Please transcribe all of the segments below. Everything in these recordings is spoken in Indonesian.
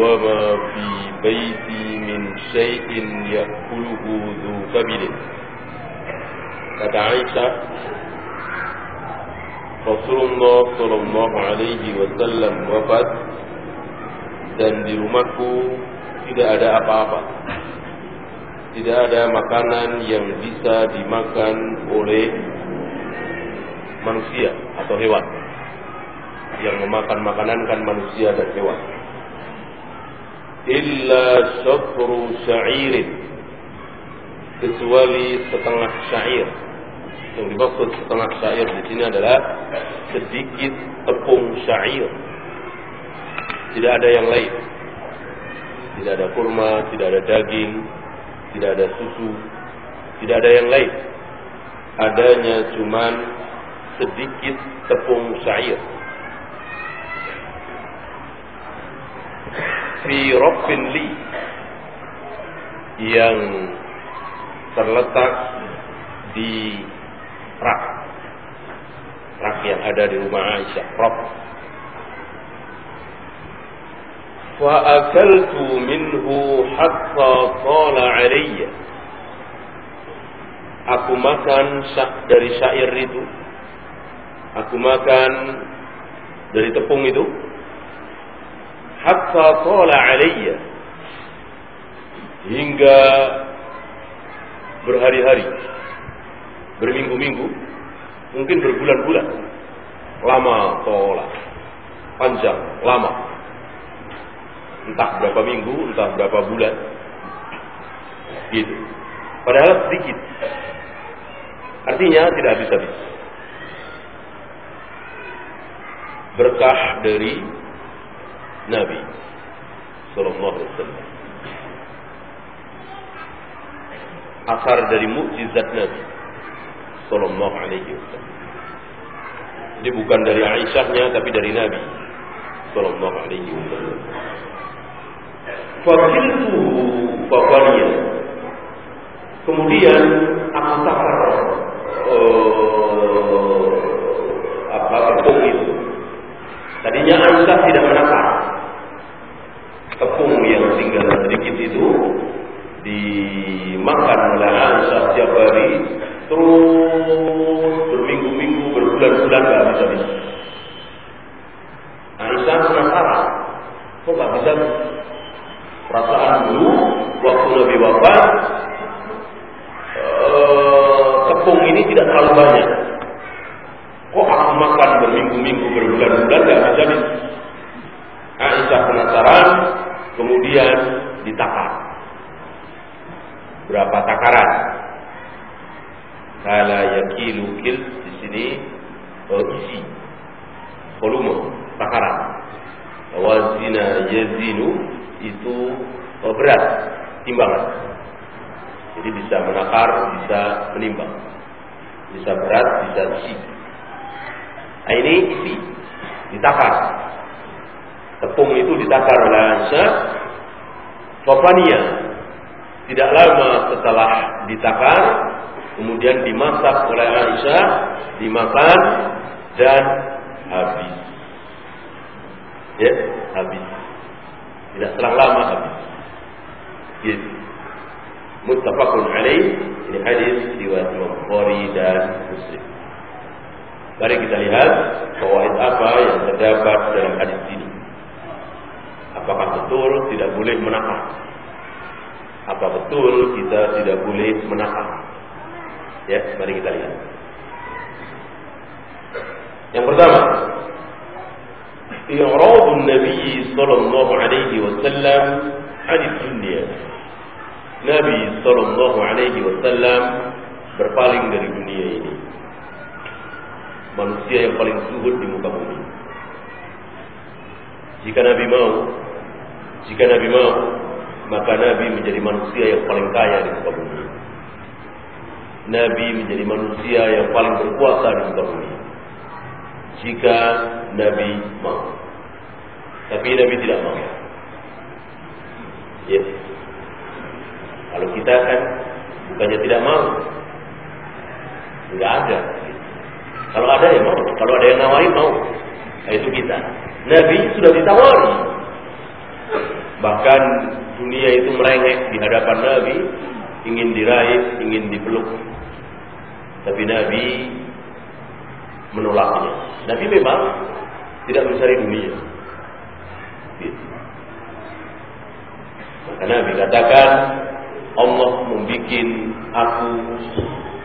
wa ma fi baiti min shay'in yakuluhu dhu kabid kata Aisyah Rasulullah sallallahu alaihi wasallam wafat dan di rumahku tidak ada apa-apa tidak ada makanan yang bisa dimakan oleh manusia atau hewan. Yang memakan makanan kan manusia dan hewan. Illa syafru sya'irin. Kecuali setengah syair. Yang dimaksud setengah syair di sini adalah sedikit tepung syair. Tidak ada yang lain. Tidak ada kurma, tidak ada daging, tidak ada susu, tidak ada yang lain. Adanya cuman sedikit tepung syair. fi rabbin li yang terletak di rak rak yang ada di rumah Aisyah rak wa akaltu minhu hatta qala alayya. Aku makan sak dari syair itu. Aku makan dari tepung itu. Hatta tala alaiya Hingga berhari-hari Berminggu-minggu Mungkin berbulan-bulan Lama tola Panjang, lama entah berapa minggu, entah berapa bulan. Gitu. Padahal sedikit. Artinya tidak habis-habis. Berkah dari Nabi Sallallahu Alaihi Wasallam. Asar dari mukjizat Nabi Sallallahu Alaihi Wasallam. Jadi bukan dari Aisyahnya tapi dari Nabi Sallallahu Alaihi Wasallam. Fakiltu fafaliya. Kemudian aku takar uh, apa itu. Tadinya Aisyah tidak menakar tepung yang tinggal sedikit itu dimakan oleh Aisyah setiap hari terus berminggu-minggu berbulan-bulan gak bisa bisa. Aisyah penasaran, kok gak bisa perasaan dulu waktu Nabi wafat ee, tepung ini tidak terlalu banyak. Kok aku makan berminggu-minggu berbulan-bulan gak bisa nih? Aisyah penasaran, kemudian ditakar. Berapa takaran? Kala yakilu kil di sini oh, isi volume takaran. Wazina yazinu itu berat timbangan. Jadi bisa menakar, bisa menimbang. Bisa berat, bisa isi. Nah, ini isi ditakar. Tepung itu ditakar oleh Aisyah. Fafania tidak lama setelah ditakar, kemudian dimasak oleh Aisyah, dimakan dan jika Nabi mau, maka Nabi menjadi manusia yang paling kaya di muka bumi. Nabi menjadi manusia yang paling berkuasa di muka bumi. Jika Nabi mau. Tapi Nabi tidak mau. Ya. Kalau kita kan bukannya tidak mau. Enggak ada. Kalau ada ya mau. Kalau ada yang nawarin mau. Nah, itu kita. Nabi sudah ditawari. Bahkan dunia itu merengek di hadapan Nabi. Ingin diraih, ingin dipeluk. Tapi Nabi menolaknya. Nabi memang tidak mencari dunia. Maka Nabi katakan Allah membuat aku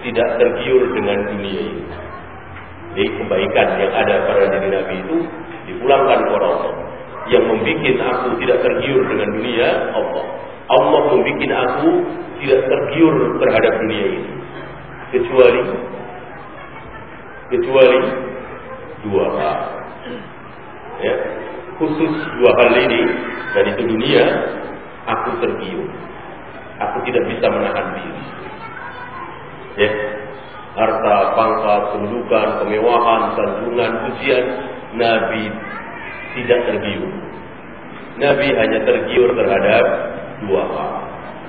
tidak tergiur dengan dunia ini. Jadi kebaikan yang ada pada diri Nabi itu dipulangkan kepada Allah. Yang membuat aku tidak tergiur dengan dunia Allah. Allah membuat aku tidak tergiur terhadap dunia ini. Kecuali kecuali dua hal. Ya, khusus dua hal ini dan itu dunia aku tergiur. Aku tidak bisa menahan diri. Ya, harta, pangkat, kedudukan, kemewahan, sanjungan, pujian, Nabi tidak tergiur. Nabi hanya tergiur terhadap dua hal.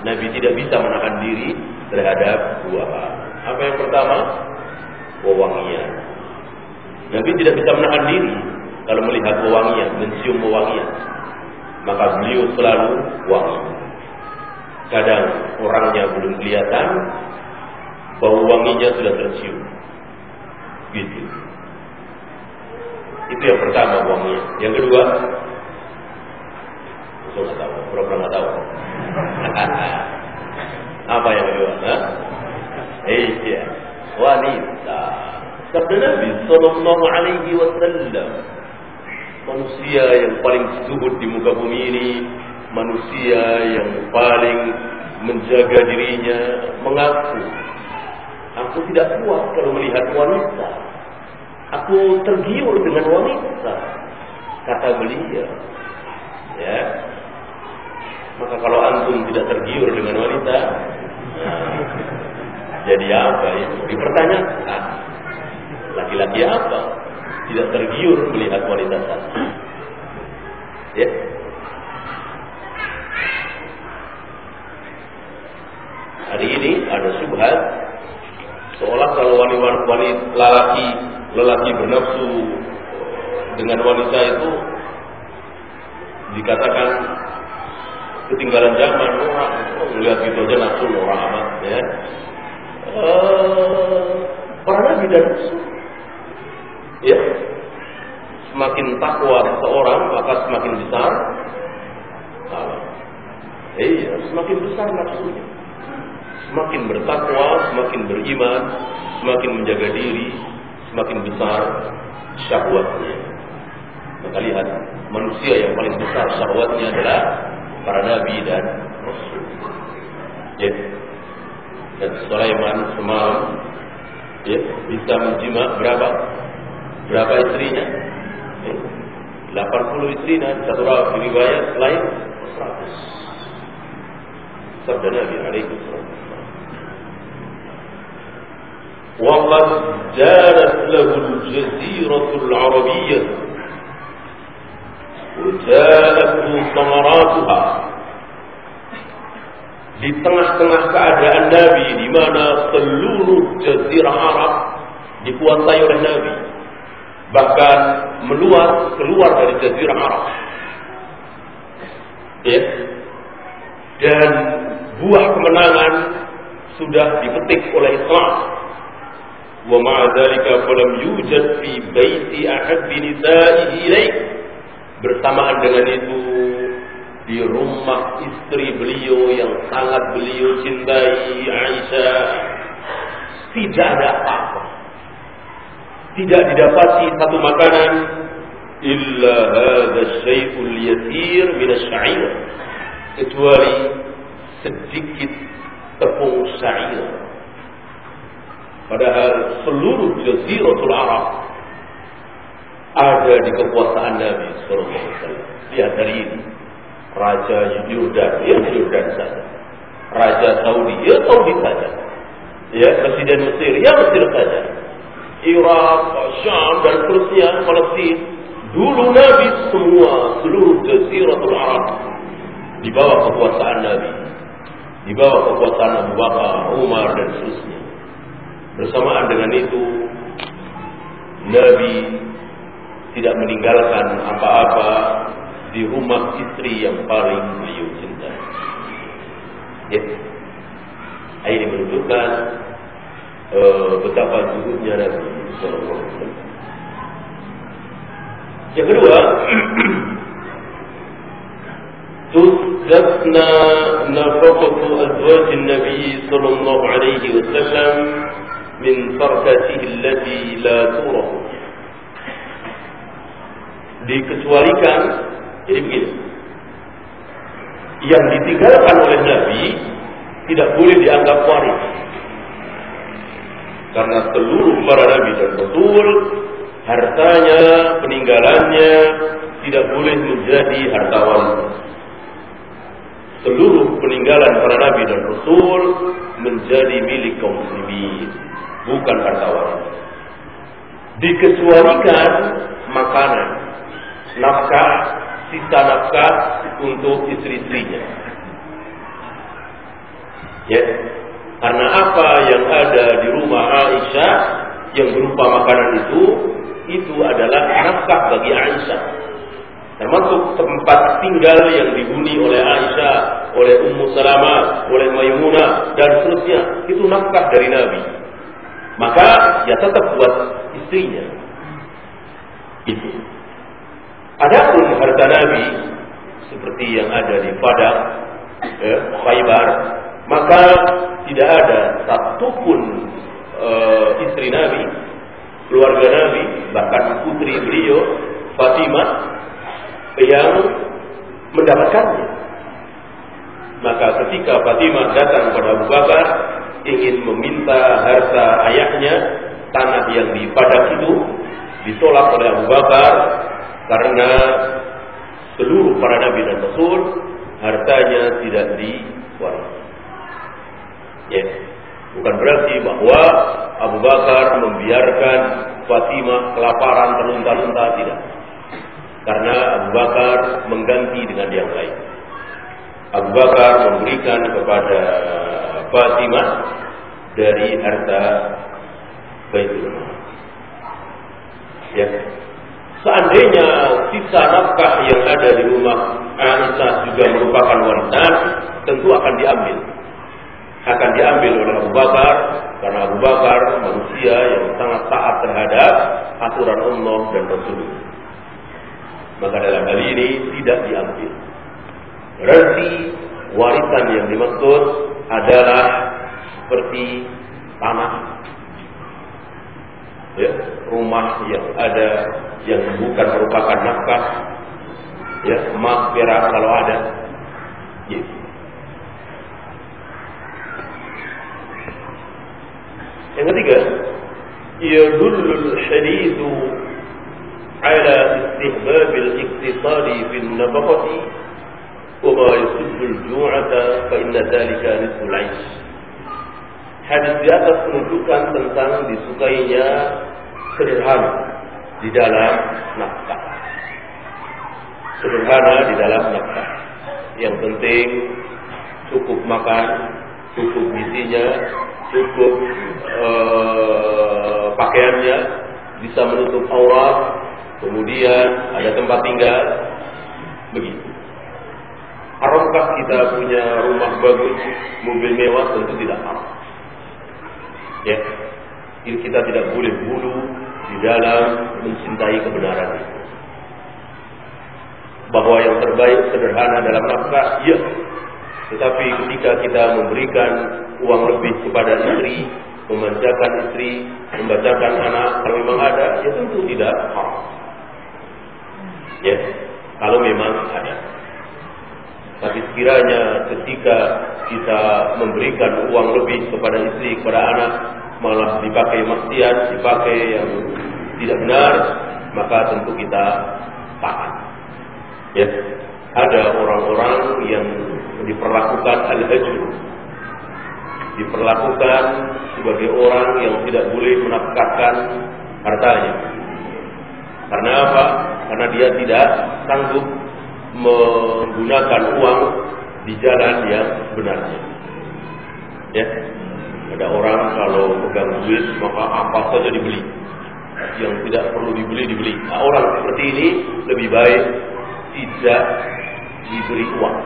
Nabi tidak bisa menahan diri terhadap dua hal. Apa yang pertama? Wewangian. Nabi tidak bisa menahan diri kalau melihat wewangian, mencium wewangian. Maka beliau selalu wangi. Kadang orangnya belum kelihatan, bau wanginya sudah tercium. Gitu. Itu yang pertama wanginya. Yang kedua, saya nggak tahu, pura-pura nggak tahu. Apa yang kedua? Eh, iya, wanita. Sabda Nabi Sallallahu Alaihi Wasallam manusia yang paling zuhud di muka bumi ini, manusia yang paling menjaga dirinya, mengaku, aku tidak kuat kalau melihat wanita. Aku tergiur dengan wanita, kata beliau. Ya, maka kalau antum tidak tergiur dengan wanita, nah, jadi apa itu? Dipertanyakan, laki-laki apa? tidak tergiur melihat wanita tadi. Ya. Hari ini ada subhat seolah kalau wanita, wanita lelaki lelaki bernafsu dengan wanita itu dikatakan ketinggalan zaman orang melihat itu aja nafsu orang amat ya. Uh, para nabi dan ya semakin takwa seorang maka semakin besar salah. Iya, semakin besar nafsunya. Semakin bertakwa, semakin beriman, semakin menjaga diri, semakin besar syahwatnya. Maka lihat, manusia yang paling besar syahwatnya adalah para nabi dan rasul. Ya. Dan Sulaiman semalam ya, bisa menjima berapa? Berapa istrinya? 80 istrinya, satu riwayat lain 100. Sabda Nabi alaihi وقد جانت له الجزيرة العربية وجاءته ثمراتها di tengah-tengah keadaan Nabi di mana seluruh jazirah Arab dikuasai oleh Nabi bahkan meluas keluar dari jazirah Arab ya dan buah kemenangan sudah dipetik oleh Islam ma'a dzalika falam yujad fi baiti ahad bi nisa'ihi ilaih. Bersamaan dengan itu di rumah istri beliau yang sangat beliau cintai Aisyah tidak ada apa-apa. Tidak didapati satu makanan illa hadha syai'ul yasir min kecuali sedikit tepung syair padahal seluruh jaziratul Arab ada di kekuasaan Nabi sallallahu alaihi wasallam lihat hari ini Raja Yordan, ya Yordan saja. Raja Saudi, ya Saudi saja. Ya Presiden Mesir, ya Mesir saja. Irak, Syam dan seterusnya, Palestina. Dulu Nabi semua seluruh Jaziratul Arab di bawah kekuasaan Nabi, di bawah kekuasaan Abu Bakar, Umar dan seterusnya. Bersamaan dengan itu, Nabi tidak meninggalkan apa-apa di rumah istri yang paling beliau cintai. Ya. Ini menunjukkan uh, betapa zuhudnya Nabi Sallallahu Alaihi Wasallam. Yang kedua, تستثنى نفقة أزواج النبي صلى الله عليه وسلم min sarfatihi allati la tura. dikecualikan jadi begini yang ditinggalkan oleh Nabi tidak boleh dianggap waris. Karena seluruh para Nabi dan Rasul hartanya peninggalannya tidak boleh menjadi hartawan. Seluruh peninggalan para Nabi dan Rasul menjadi milik kaum muslimin bukan harta waris. Dikecualikan makanan, nafkah sisa nafkah untuk istri-istrinya. Ya, karena apa yang ada di rumah Aisyah yang berupa makanan itu, itu adalah nafkah bagi Aisyah. Termasuk tempat tinggal yang dihuni oleh Aisyah, oleh Ummu Salamah, oleh Maimunah, dan seterusnya. Itu nafkah dari Nabi. Maka ya tetap buat istrinya. Itu. Adapun harta Nabi seperti yang ada di Padang, eh, Khaybar, maka tidak ada satupun eh, istri Nabi, keluarga Nabi, bahkan putri beliau Fatimah yang mendapatkannya. Maka ketika Fatimah datang kepada Abu Bakar ingin meminta harta ayahnya, tanah yang di Padang itu ditolak oleh Abu Bakar karena seluruh para nabi dan rasul hartanya tidak diwarisi. Ya. Bukan berarti bahwa Abu Bakar membiarkan Fatimah kelaparan terlunta-lunta tidak. Karena Abu Bakar mengganti dengan yang lain. Abu Bakar memberikan kepada Fatimah dari harta Baitul Ya. Seandainya sisa nafkah yang ada di rumah Aisyah juga merupakan warisan, tentu akan diambil. Akan diambil oleh Abu Bakar, karena Abu Bakar manusia yang sangat taat terhadap aturan Allah dan Rasul. Maka dalam hal ini tidak diambil. Berarti warisan yang dimaksud adalah seperti tanah. Ya, rumah yang ada yang bukan merupakan nafkah. Ya emas perak kalau ada. Ya. yang ketiga yadullul hadithu ala istihbab al-iqtisadi fi وما يسد الجوعة فإن ذلك نصف العيش hadis di atas menunjukkan tentang disukainya sederhana di dalam nafkah. Sederhana di dalam nafkah. Yang penting cukup makan, cukup gizinya, cukup uh, pakaiannya, bisa menutup aurat, kemudian ada tempat tinggal, begitu. Haramkah kita punya rumah bagus, mobil mewah? Tentu tidak haram. Ya, ini kita tidak boleh bulu di dalam mencintai kebenaran itu. Bahwa yang terbaik sederhana dalam nafkah, ya. Tetapi ketika kita memberikan uang lebih kepada istri, memanjakan istri, membacakan anak, kalau memang ada, ya tentu tidak haram. Ya, kalau memang ada. Tapi sekiranya ketika kita memberikan uang lebih kepada istri, kepada anak, malah dipakai maksiat, dipakai yang tidak benar, maka tentu kita taat. Ya, ada orang-orang yang diperlakukan al-hajr, diperlakukan sebagai orang yang tidak boleh menafkahkan hartanya. Karena apa? Karena dia tidak sanggup menggunakan uang di jalan yang sebenarnya. Ya, ada orang kalau pegang duit maka apa saja dibeli. Yang tidak perlu dibeli dibeli. Nah, orang seperti ini lebih baik tidak diberi uang.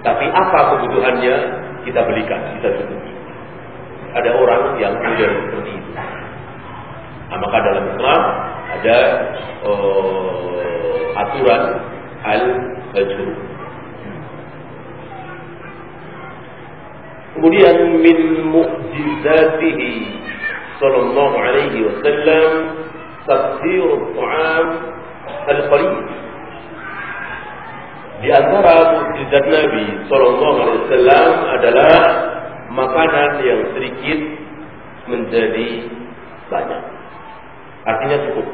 Tapi apa kebutuhannya kita belikan, kita cukupi. Ada orang yang model seperti itu. Nah, maka dalam Islam ada uh, aturan al-ajr. Kemudian min mu'jizatihi sallallahu alaihi wasallam tafsir al-ta'am al-qalil. Di antara mukjizat Nabi sallallahu alaihi wasallam adalah makanan yang sedikit menjadi banyak. Artinya cukup.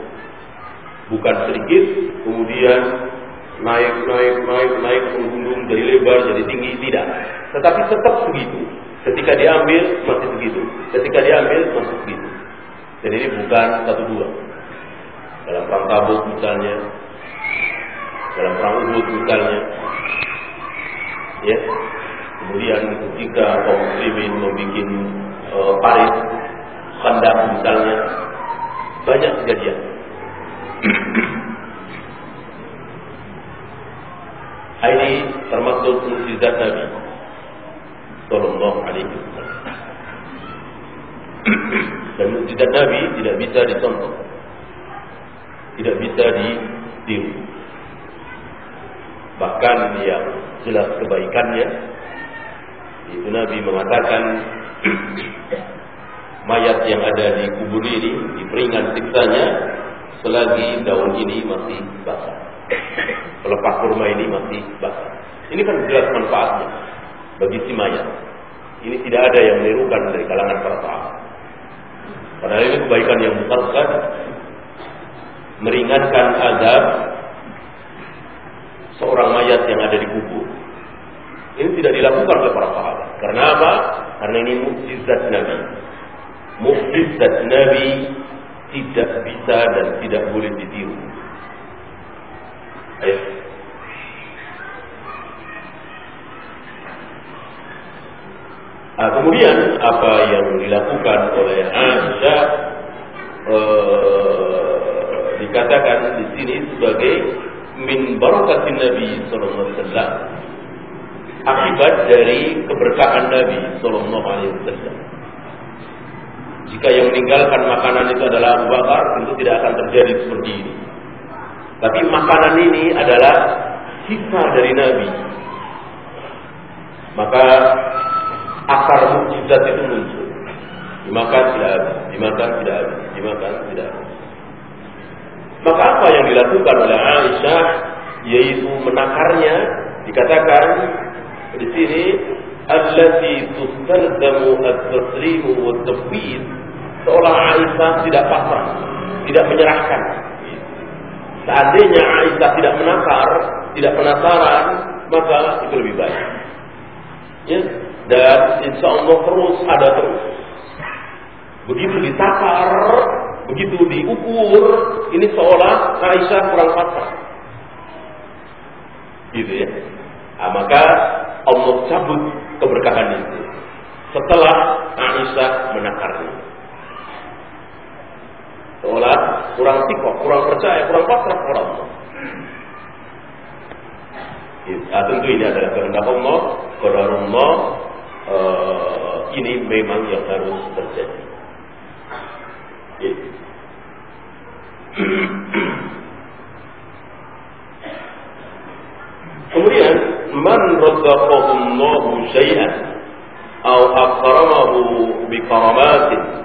Bukan sedikit, kemudian naik, naik, naik, naik, menggunung dari lebar jadi tinggi, tidak. Tetapi tetap segitu. Ketika diambil masih segitu. Ketika diambil masih segitu. Dan ini bukan satu dua. Dalam perang tabuk misalnya, dalam perang Uhud misalnya, ya. Kemudian ketika kaum muslimin membuat uh, parit, kandang misalnya, banyak kejadian. Ini termasuk mukjizat Nabi. Sallallahu alaihi wasallam. Dan mukjizat Nabi tidak bisa dicontoh. Tidak bisa ditiru. Bahkan yang jelas kebaikannya. Itu Nabi mengatakan Mayat yang ada di kubur ini Diperingan siksanya Selagi daun ini masih basah Pelepah kurma ini masih basah. Ini kan jelas manfaatnya bagi si mayat. Ini tidak ada yang menirukan dari kalangan para sahabat. Padahal ini kebaikan yang besar sekali. Meringankan azab seorang mayat yang ada di kubur. Ini tidak dilakukan oleh para sahabat. Karena apa? Karena ini mukjizat Nabi. Mukjizat Nabi tidak bisa dan tidak boleh ditiru. Ayo. Nah, kemudian apa yang dilakukan oleh Aisyah eh, dikatakan di sini sebagai min barakatin Nabi sallallahu alaihi wasallam akibat dari keberkahan Nabi sallallahu alaihi wasallam. Jika yang meninggalkan makanan itu adalah Abu Bakar, tentu tidak akan terjadi seperti ini. Tapi makanan ini adalah sisa dari Nabi. Maka akar mukjizat itu muncul. Dimakan tidak habis, dimakan tidak habis, dimakan tidak habis. Maka apa yang dilakukan oleh Aisyah yaitu menakarnya dikatakan di sini allati tustalzamu at-taslimu wa tafwid seolah Aisyah tidak pasrah, tidak menyerahkan Seandainya Aisyah tidak menakar, tidak penasaran, maka itu lebih baik. Ya, dan insya Allah terus ada terus. Begitu ditakar, begitu diukur, ini seolah Aisyah kurang patah. Gitu ya. Nah, maka Allah cabut keberkahan itu setelah Aisyah menakarnya. Seolah kurang tikok, kurang percaya, kurang pasrah Allah. Nah, tentu ini adalah kehendak Allah, Allah uh, ini memang yang harus terjadi. Gitu. Kemudian man razaqahu Allah syai'an aw akramahu bi karamatin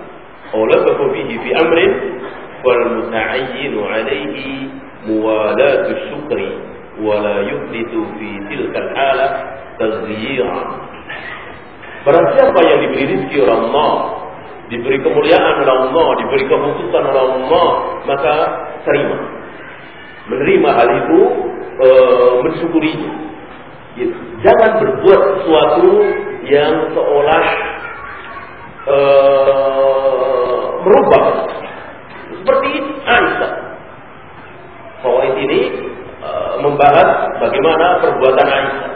aw lafahu fihi fi amrin fal muta'ayyin alayhi muwalatu syukri wa la yuhdithu fi tilka al-hala taghyira Barang siapa yang diberi rezeki oleh Allah diberi kemuliaan oleh Allah, diberi kehususan oleh Allah, maka terima. Menerima hal itu, e, mensyukuri. Gitu. Jangan berbuat sesuatu yang seolah e, merubah. Seperti Aisyah. Fawaid ini e, membahas bagaimana perbuatan Aisyah.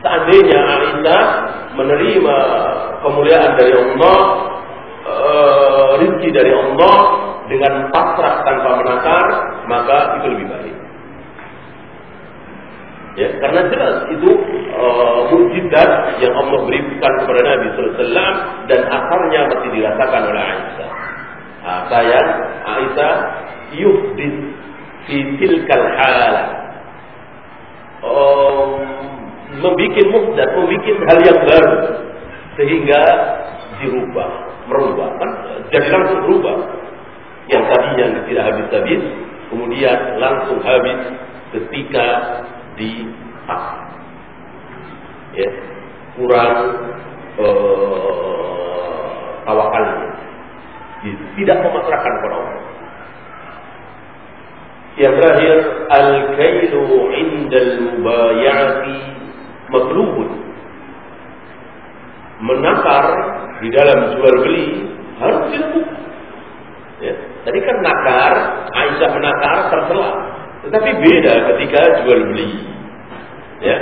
Seandainya Aisyah menerima kemuliaan dari Allah, uh, rizki dari Allah dengan pasrah tanpa menakar, maka itu lebih baik. Ya, karena jelas itu uh, mujizat yang Allah berikan kepada Nabi SAW dan akarnya masih dirasakan oleh Aisyah. Nah, saya Aisyah yuhdid fi tilkal hala. Um, membuat muhdat, membuat hal yang baru sehingga dirubah, merubah kan jadi langsung berubah. Yang tadinya tidak habis-habis, kemudian langsung habis ketika di ya, kurang uh, tawakalnya, tidak memasrahkan kepada Allah. Yang terakhir, al-kailu indal mubayati matlubun. Menakar di dalam jual beli harus dilakukan. Ya. Tadi kan nakar, Aisyah menakar tercela. Tetapi beda ketika jual beli. Ya.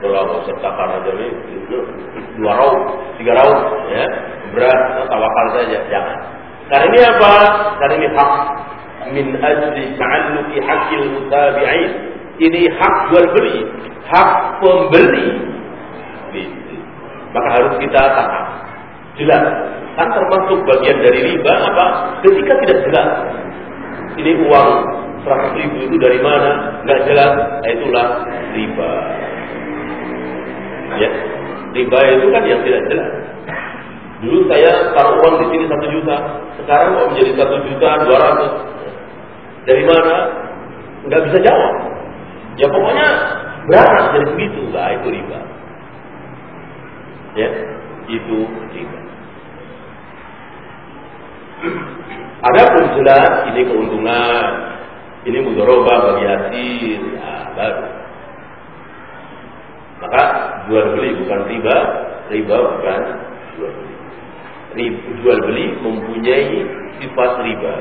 Kalau setakar aja itu dua raut, tiga raut, ya berat tawakal saja, jangan. Karena ini apa? Karena ini hak min ajli ta'alluqi hakil mutabi'in. Ini hak jual beli, hak pembeli. Gitu. Maka harus kita taat. Jelas. Kan termasuk bagian dari riba apa? Ketika tidak jelas. Ini uang 100 ribu itu dari mana? Nggak jelas. Itulah riba. Ya. Riba itu kan yang tidak jelas. Dulu saya taruh uang di sini satu juta, sekarang mau menjadi satu juta dua ratus. Dari mana? Nggak bisa jawab. Ya pokoknya berapa dari segitu, lah itu riba. Ya, itu riba. Adapun jelas ini keuntungan, ini mudoroba bagi hasil, nah, baru. Maka jual beli bukan riba, riba bukan jual beli. Jual beli mempunyai sifat riba.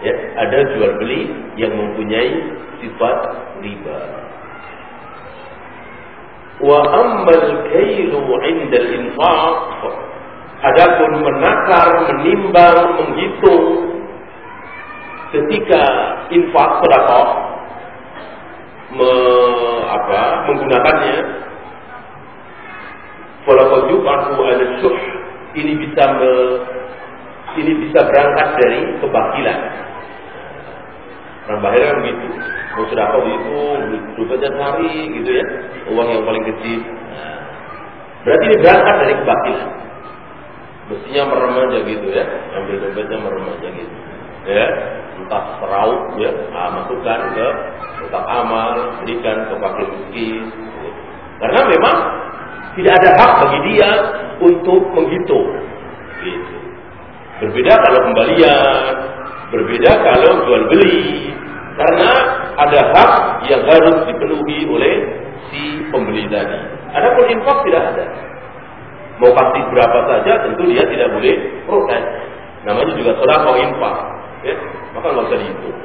Ya, ada jual beli yang mempunyai sifat riba. Wa ammal kailu 'inda al-infaq adapun menakar, menimbang, menghitung ketika infak sedekah me, apa, menggunakannya Walaupun yuqafu ala syuh ini bisa me, ini bisa berangkat dari kebakilan. Orang bahaya kan begitu. Mau sudah kau itu dompetnya cari gitu ya, uang yang paling kecil. Berarti ini berangkat dari kebakilan. Mestinya merem aja gitu ya, ambil dompetnya merem aja gitu. Ya, entah seraup ya, nah, masukkan ke kotak amal, berikan ke fakir miskin. Karena memang tidak ada hak bagi dia untuk menghitung. Gitu. Berbeda kalau kembalian, berbeda kalau jual beli. Karena ada hak yang harus dipenuhi oleh si pembeli tadi. Adapun infak tidak ada. Mau kasih berapa saja tentu dia tidak boleh protes. Namanya juga sedekah infak. Ya, maka nggak usah dihitung.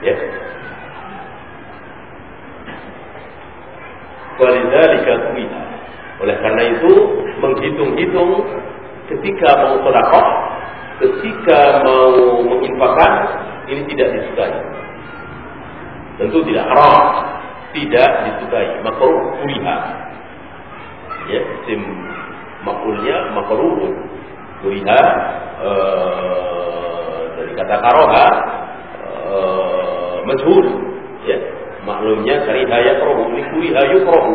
Ya. Walidzalika kuila. Oleh karena itu menghitung-hitung ketika mau sedekah, ketika mau menginfakkan ini tidak disukai. Tentu tidak haram, tidak disukai, makruh kuriha. Ya, sim makulnya makruh kuriha uh, dari kata karoha uh, majhul. Ya maklumnya kariha yakrahu likuriha yukrahu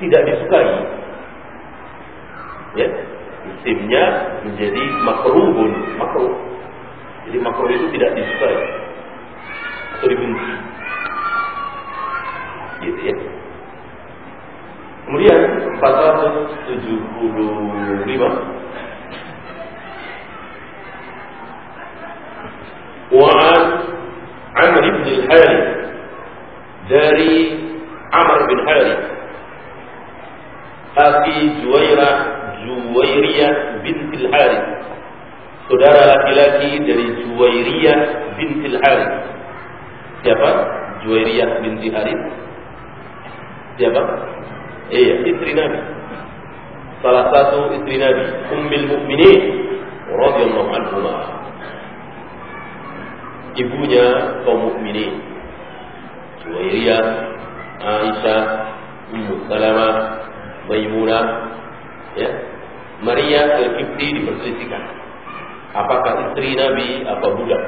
tidak disukai. Ya isimnya menjadi makruhun makruh. Jadi makruh itu tidak disukai atau dibenci. Gitu ya. Kemudian 475 وعن عمرو بن الحارث dari Amr bin Harith Aki Juwaira Juwairiyah bintil Harith saudara laki-laki dari Juwairiyah bintil Harith siapa Juwairiyah binti Harith siapa iya istri Nabi salah satu istri Nabi Ummul Mukminin radhiyallahu anha ibunya kaum mukminin. Juwairiyah, Aisyah, Ummu Salamah, Maimunah, ya. Maria al-Kipti diperselisihkan. Apakah istri Nabi apa budak?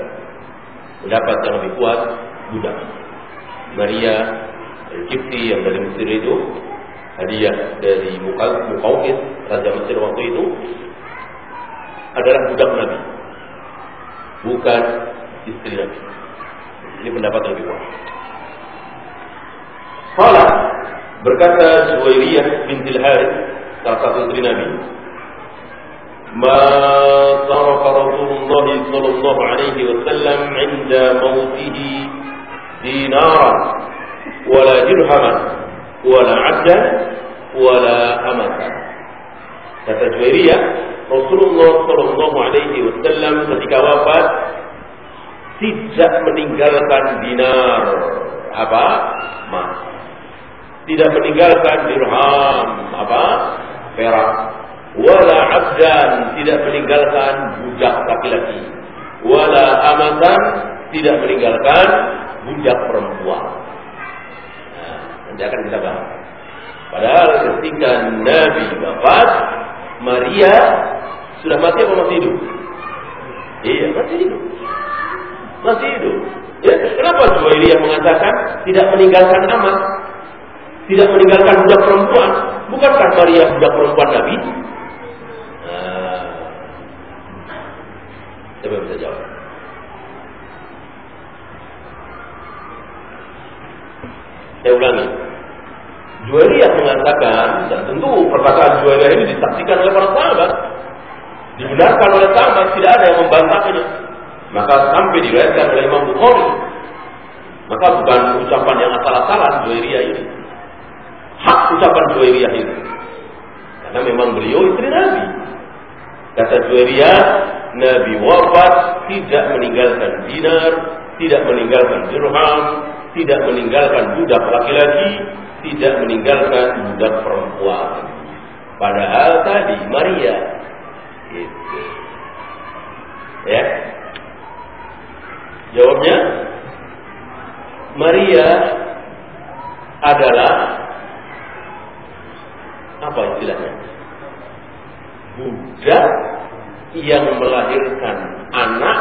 Pendapat yang lebih kuat budak. Maria al-Kipti yang dari Mesir itu hadiah dari Muqawqis raja Mesir waktu itu adalah budak Nabi. Bukan istri Nabi. Ini pendapat yang kuat. Salah berkata Juwairiyah bintil Harith salah satu istri Nabi. Ma taraka Rasulullah sallallahu alaihi wasallam 'inda mautihi dinaran wala dirhaman wala 'abdan wala amatan. Kata Juwairiyah, Rasulullah sallallahu alaihi wasallam ketika wafat tidak meninggalkan dinar. Apa? Emas tidak meninggalkan dirham. Apa? Perak. Wala abdan tidak meninggalkan budak laki-laki. Wala amatan tidak meninggalkan budak perempuan. Nah, nanti akan kita bahas. Padahal ketika Nabi wafat Maria sudah mati atau masih hidup? Iya masih hidup masih hidup. Ya, kenapa Juwairiyah mengatakan tidak meninggalkan amat, tidak meninggalkan budak perempuan? Bukankah Maria budak perempuan Nabi? Siapa bisa jawab? Saya ulangi. Juwairiyah mengatakan dan tentu perkataan Juwairiyah ini disaksikan oleh para sahabat, dibenarkan oleh sahabat, tidak ada yang membantahnya. Maka sampai diriwayatkan oleh Imam Bukhari. Maka bukan ucapan yang asal-asalan Juwairiyah ini. Hak ucapan Juwairiyah ini. Karena memang beliau istri Nabi. Kata Juwairiyah, Nabi wafat tidak meninggalkan dinar, tidak meninggalkan dirham, tidak meninggalkan budak laki-laki, tidak meninggalkan budak perempuan. Padahal tadi Maria itu. Ya, Jawabnya Maria adalah apa istilahnya? Budak yang melahirkan anak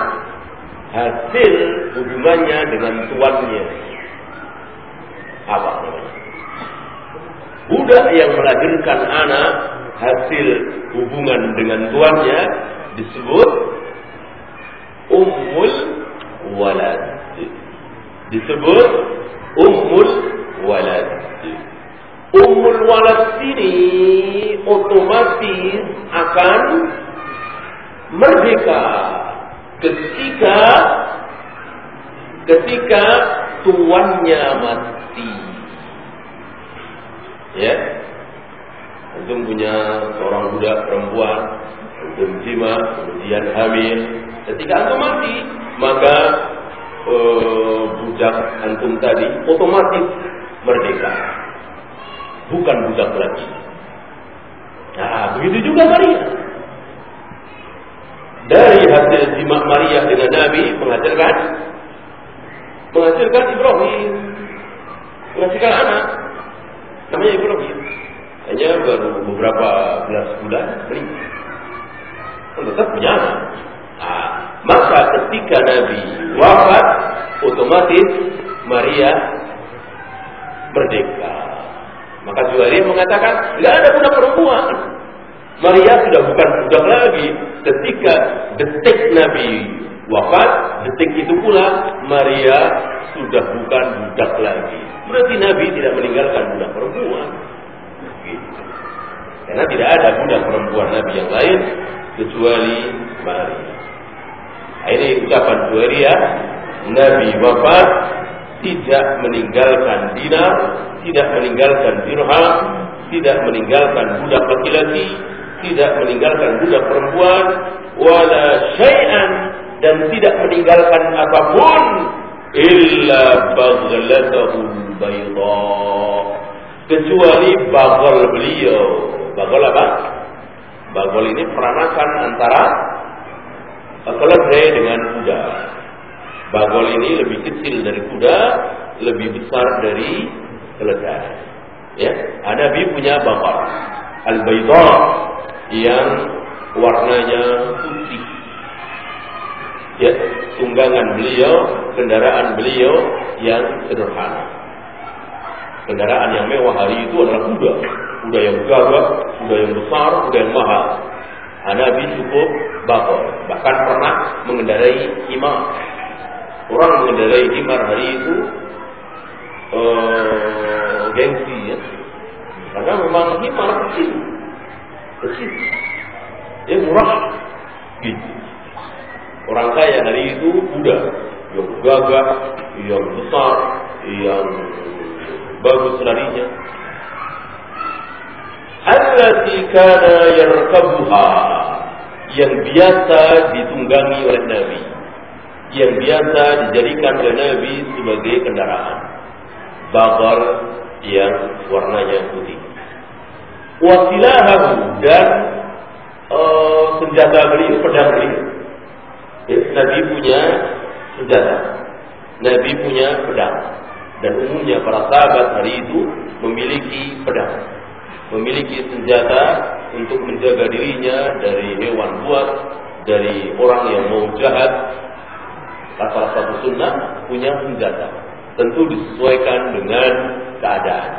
hasil hubungannya dengan tuannya. Apa namanya? Budak yang melahirkan anak hasil hubungan dengan tuannya disebut ummul walad. Disebut ummul walad. Ummul walad ini otomatis akan merdeka ketika ketika tuannya mati. Ya. Antum punya seorang budak perempuan, antum jima, kemudian hamil. Ketika antum mati, maka uh, budak antum tadi otomatis merdeka. Bukan budak lagi. Nah, begitu juga Maria. Dari hasil jima Maria dengan Nabi menghasilkan menghasilkan Ibrahim, menghasilkan anak namanya Ibrahim. Hanya baru beberapa belas bulan meninggal. Tetap punya anak. Maka ketika Nabi wafat, otomatis Maria merdeka. Maka Juwairi mengatakan, tidak ada budak perempuan. Maria sudah bukan budak lagi. Ketika detik Nabi wafat, detik itu pula Maria sudah bukan budak lagi. Berarti Nabi tidak meninggalkan budak perempuan. Gitu. Karena tidak ada budak perempuan Nabi yang lain kecuali Maria. Ini ucapan Juwairiyah Nabi wafat tidak meninggalkan dinar, tidak meninggalkan dirham, tidak meninggalkan budak laki-laki, tidak meninggalkan budak perempuan, wala syai'an dan tidak meninggalkan apa pun illa baghlatahu bayda kecuali bagol beliau. Bagol apa? Bagol ini peranakan antara keledai dengan kuda. Bagol ini lebih kecil dari kuda, lebih besar dari keledai. Ya, Nabi punya bagol al-bayda yang warnanya putih. Ya, tunggangan beliau, kendaraan beliau yang sederhana. Kendaraan yang mewah hari itu adalah kuda. Kuda yang gagah, kuda yang besar, kuda yang mahal. Nabi cukup bakor. Bahkan pernah mengendarai himar. Orang mengendarai himar hari itu uh, gengsi ya. Karena memang himar kecil. Kecil. Dia murah. Gitu. Orang kaya hari itu kuda yang gagah, yang besar, yang bagus larinya. Allati kana yarkabuha yang biasa ditunggangi oleh Nabi. Yang biasa dijadikan oleh Nabi sebagai kendaraan. Bakar yang warnanya putih. Wasilahahu dan uh, senjata beliau, pedang beliau. Ya, Nabi punya senjata. Nabi punya pedang. Dan umumnya para sahabat hari itu memiliki pedang. Memiliki senjata untuk menjaga dirinya dari hewan buas, dari orang yang mau jahat. Salah satu sunnah punya senjata. Tentu disesuaikan dengan keadaan.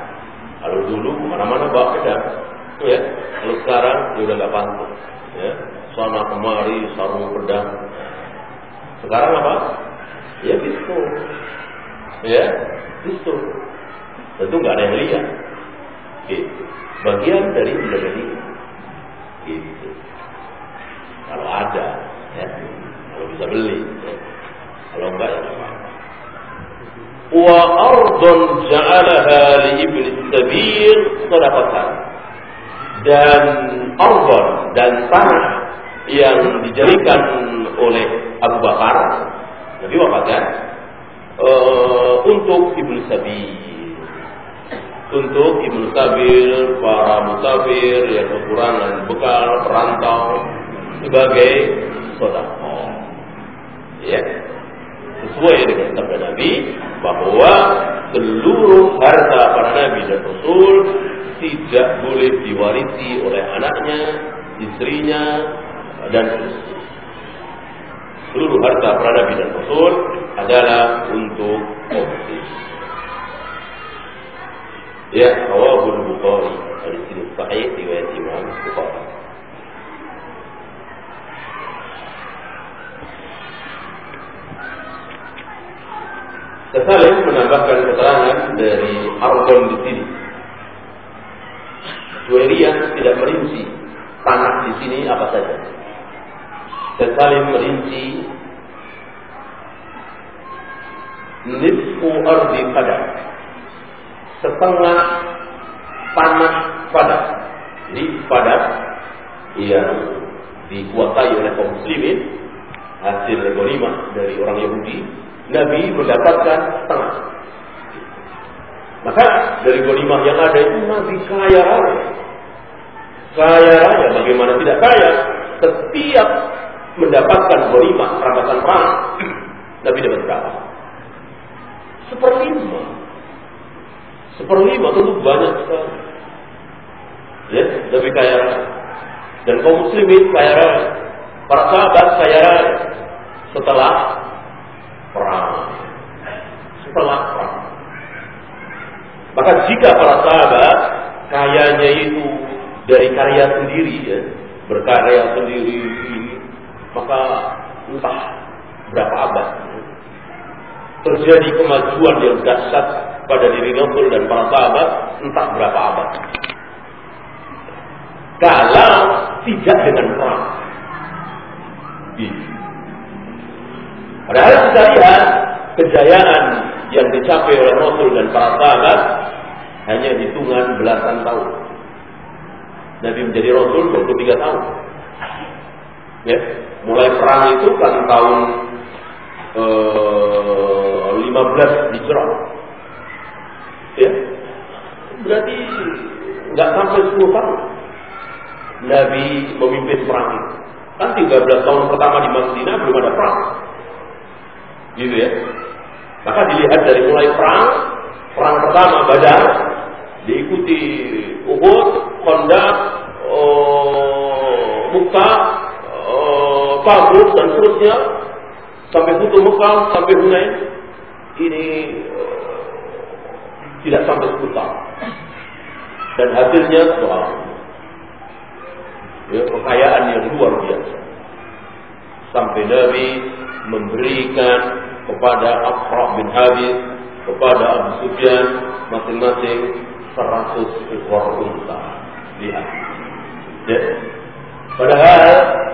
Kalau dulu ke mana-mana bawa pedang, ya. Kalau sekarang ya udah nggak pantas, ya. Sana kemari sarung pedang. Sekarang apa? Ya pistol, ya pistol. Tentu nggak ada yang lihat. Gitu. Bagian dari menjaga diri. Gitu. Kalau ada, ya. Kalau bisa beli. Ya. Kalau enggak ya apa Wa ardon ja'alaha li ibni sabil sadaqatan. Dan ardon dan tanah yang dijadikan oleh Abu Bakar Nabi wafatkan uh, untuk ibnu sabil untuk ibnu sabil para musafir yang kekurangan bekal perantau sebagai sedekah ya sesuai dengan sabda Nabi bahwa seluruh harta para nabi dan rasul tidak boleh diwarisi oleh anaknya, istrinya, dan seluruh harta para nabi dan rasul adalah untuk umat. Ya, rawahul Bukhari. Hadis ini sahih riwayat Imam Bukhari. Kesalih menambahkan keterangan dari Arbon di sini. Juwairiyah tidak merinci tanah di sini apa saja. Kesalih merinci nisfu ardi padang setengah tanah padat. Jadi padat yang dikuasai oleh kaum muslimin hasil ghanimah dari orang Yahudi, Nabi mendapatkan setengah. Maka dari ghanimah yang ada itu Nabi kaya raya. Kaya raya, bagaimana tidak kaya? Setiap mendapatkan ghanimah rampasan perang, Nabi dapat berapa? Seperlima. Seperlima tentu banyak sekali. Ya, Nabi kaya raya. Dan kaum muslimin kaya raya. Para sahabat kaya raya. Setelah perang. Setelah perang. Maka jika para sahabat kayanya itu dari karya sendiri ya, berkarya sendiri, maka entah berapa abad terjadi kemajuan yang dahsyat pada diri Rasul dan para sahabat entah berapa abad. Kalau tidak dengan perang. Padahal kita lihat kejayaan yang dicapai oleh Rasul dan para sahabat hanya hitungan belasan tahun. Nabi menjadi Rasul 23 tahun. Ya, mulai perang itu kan tahun eh, 15 Hijrah. Ya, berarti nggak sampai 10 tahun. Nabi memimpin perang itu. Kan 13 tahun pertama di Madinah belum ada perang. Gitu ya. Maka dilihat dari mulai perang, perang pertama Badar, diikuti Uhud, Khandaq, oh, Mukta, oh, dan seterusnya sampai Futuh Mekah, sampai Hunain. Ini tidak sampai 10 tahun. Dan hasilnya soal ya, kekayaan yang luar biasa. Sampai Nabi memberikan kepada Afrah bin Habib, kepada Abu Sufyan masing-masing 100 ekor unta. Lihat. Ya. Padahal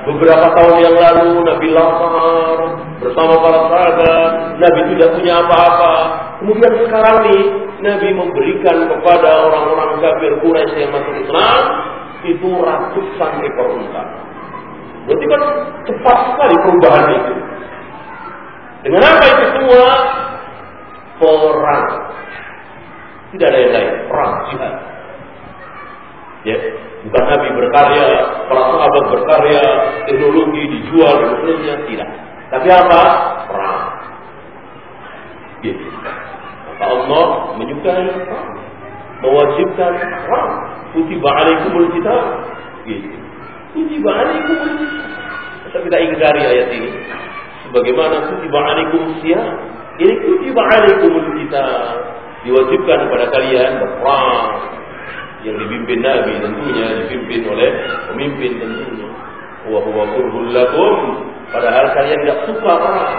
beberapa tahun yang lalu Nabi lapar bersama para sahabat, Nabi tidak punya apa-apa. Kemudian sekarang nih Nabi memberikan kepada orang-orang kafir Quraisy yang masuk Islam itu ratusan ekor unta. Berarti kan cepat sekali perubahan itu. Dengan apa itu semua? Perang. Tidak ada yang lain. Perang jihad. Ya, bukan Nabi berkarya, para sahabat berkarya, teknologi dijual dan seterusnya tidak. Tapi apa? Perang. Gitu. Allah menyukai mewajibkan perang. Kutiba alaikumul kitab. Gitu. Kutiba alaikumul kitab. Kita kita ingkari ayat ini sebagaimana kutiba alaikum siyam. Ini kutiba alaikum kita diwajibkan kepada kalian berperang yang dipimpin Nabi tentunya dipimpin oleh pemimpin tentunya. Wa huwa kurhul lakum padahal kalian tidak suka perang.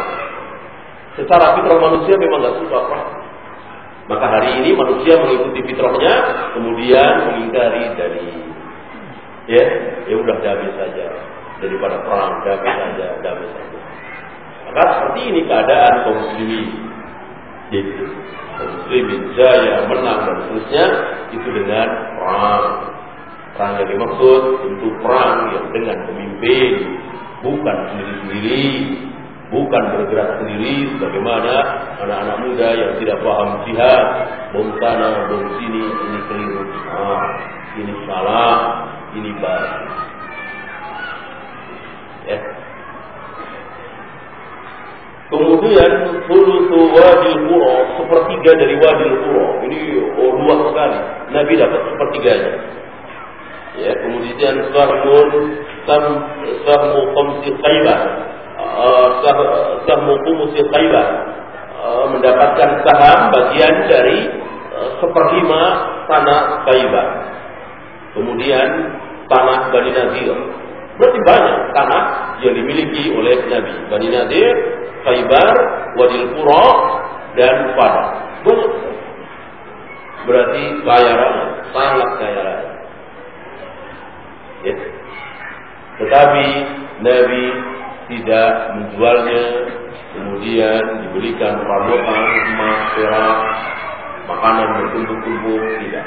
Secara fitrah manusia memang tidak suka perang. Maka hari ini manusia mengikuti fitrahnya, kemudian mengingkari dari ya, ya udah damai saja daripada perang, damai saja, damai saja. Maka seperti ini keadaan kaum muslimin. Gitu. Kaum muslimin jaya, menang dan seterusnya itu dengan perang. Perang yang dimaksud tentu perang yang dengan pemimpin, bukan sendiri-sendiri, bukan bergerak sendiri sebagaimana anak-anak muda yang tidak paham jihad, bom sana, bom sini, ini keliru, ah, ini salah, ini baik. Ya, Kemudian sulusu wadil qura, sepertiga dari wadil qura. Ini oh, luas sekali. Nabi dapat sepertiganya. Ya, kemudian sahmun sam sahmu khamsi. Uh, sah, sahmu khumsi qaibah. Uh, mendapatkan saham bagian dari uh, seperlima tanah qaibah. Kemudian tanah Bani Nadir. Berarti banyak tanah yang dimiliki oleh Nabi. Bani Nadir Khaybar, Wadil Qura, dan Padang. Berarti kaya raya, sangat kaya raya. Ya. Tetapi Nabi tidak menjualnya, kemudian dibelikan padokan emas, perak, makanan bertumpuk-tumpuk, tidak.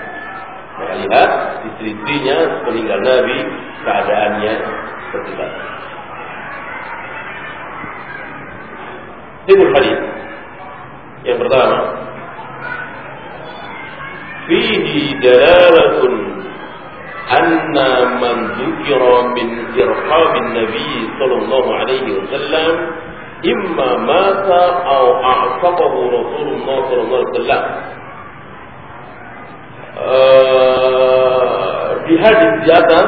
Maka lihat istri-istrinya meninggal Nabi keadaannya seperti tadi. Timur hadis yang pertama fihi dalalatun anna man dzukira min irhabin nabi sallallahu alaihi wasallam imma mata atau a'taqahu Rasulullah sallallahu alaihi wasallam uh, di hadis di atas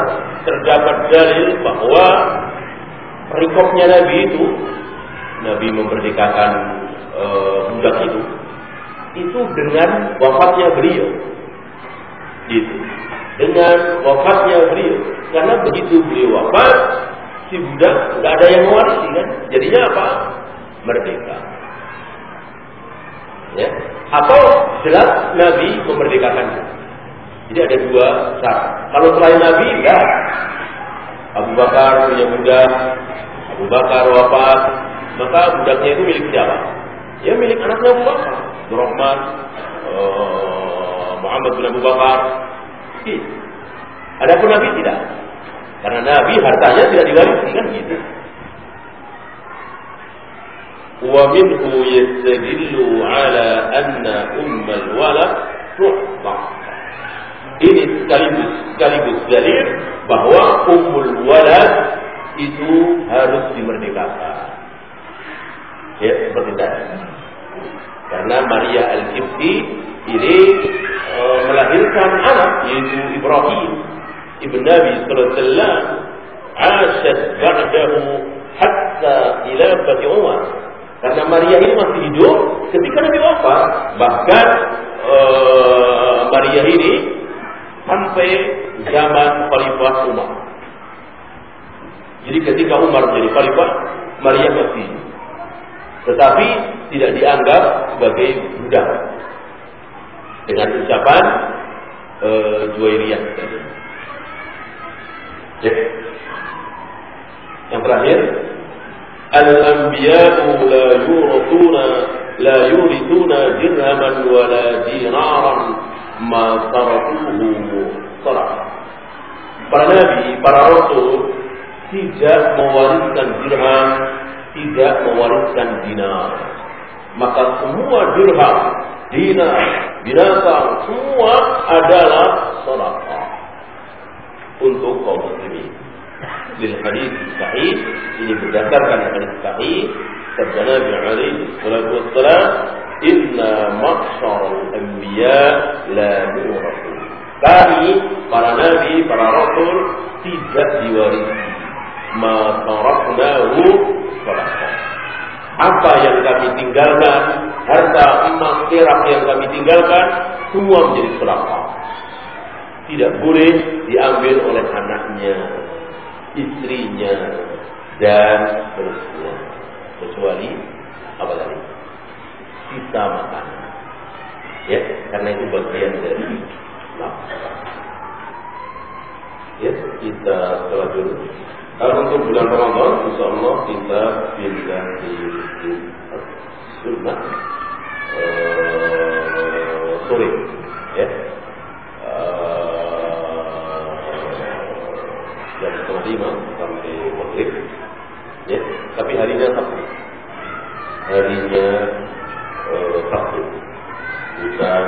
terdapat dalil bahwa perikopnya Nabi itu Nabi memerdekakan uh, budak itu itu dengan wafatnya beliau. Gitu dengan wafatnya beliau. Karena begitu beliau wafat si budak nggak ada yang mewarisi kan? Jadinya apa? Merdeka. Ya? Atau jelas Nabi memerdekakannya jadi ada dua syarat kalau selain Nabi enggak. Abu Bakar punya budak Abu Bakar wafat maka budaknya itu milik siapa? Ya milik anaknya Abu Bakar. Uh, Muhammad bin Abu Bakar gitu. Adapun Nabi tidak. Karena Nabi hartanya tidak diwarisi kan gitu. Wa minhu yastadillu ala anna ummal walad tuhta. Ini sekaligus sekaligus dalil bahwa ummul walad itu harus dimerdekakan. Ya, seperti tadi. Karena Maria Al-Qibti ini melahirkan anak yaitu Ibrahim ibn Nabi sallallahu alaihi wasallam hatta ilafati Umar. Karena Maria ini masih hidup ketika Nabi wafat bahkan e, Maria ini sampai zaman Khalifah Umar. Jadi ketika Umar menjadi Khalifah Maria masih tetapi tidak dianggap sebagai budak dengan ucapan uh, Juwairiyah tadi. Ya. Yang terakhir, al-anbiya'u la yurithuna la yurithuna dirhaman wa la dinaran ma tarakuhu salat. Para nabi, para rasul tidak mewariskan dirham, tidak mewariskan dinar. Maka semua dirham, dinar, binatang, semua adalah sedekah untuk kaum muslimin. Lil hadis sahih. Ini berdasarkan hadis sahih. Sabda Nabi alaihi salatu wassalam inna al anbiya la nurathu kami para nabi para rasul tidak diwarisi. Ma taraknahu sadaqah apa yang kami tinggalkan, harta emas perak yang kami tinggalkan, semua menjadi sedekah. Tidak boleh diambil oleh anaknya, istrinya, dan seterusnya. Kecuali apa tadi? Sisa makanan. Ya, karena itu bagian dari nafkah. Ya, kita dulu. Kalau untuk bulan Ramadan, insya Allah kita pindah di sunnah uh, sore, ya. Uh, jam setengah lima sampai maghrib, ya. Tapi harinya Sabtu, harinya uh, Sabtu, bukan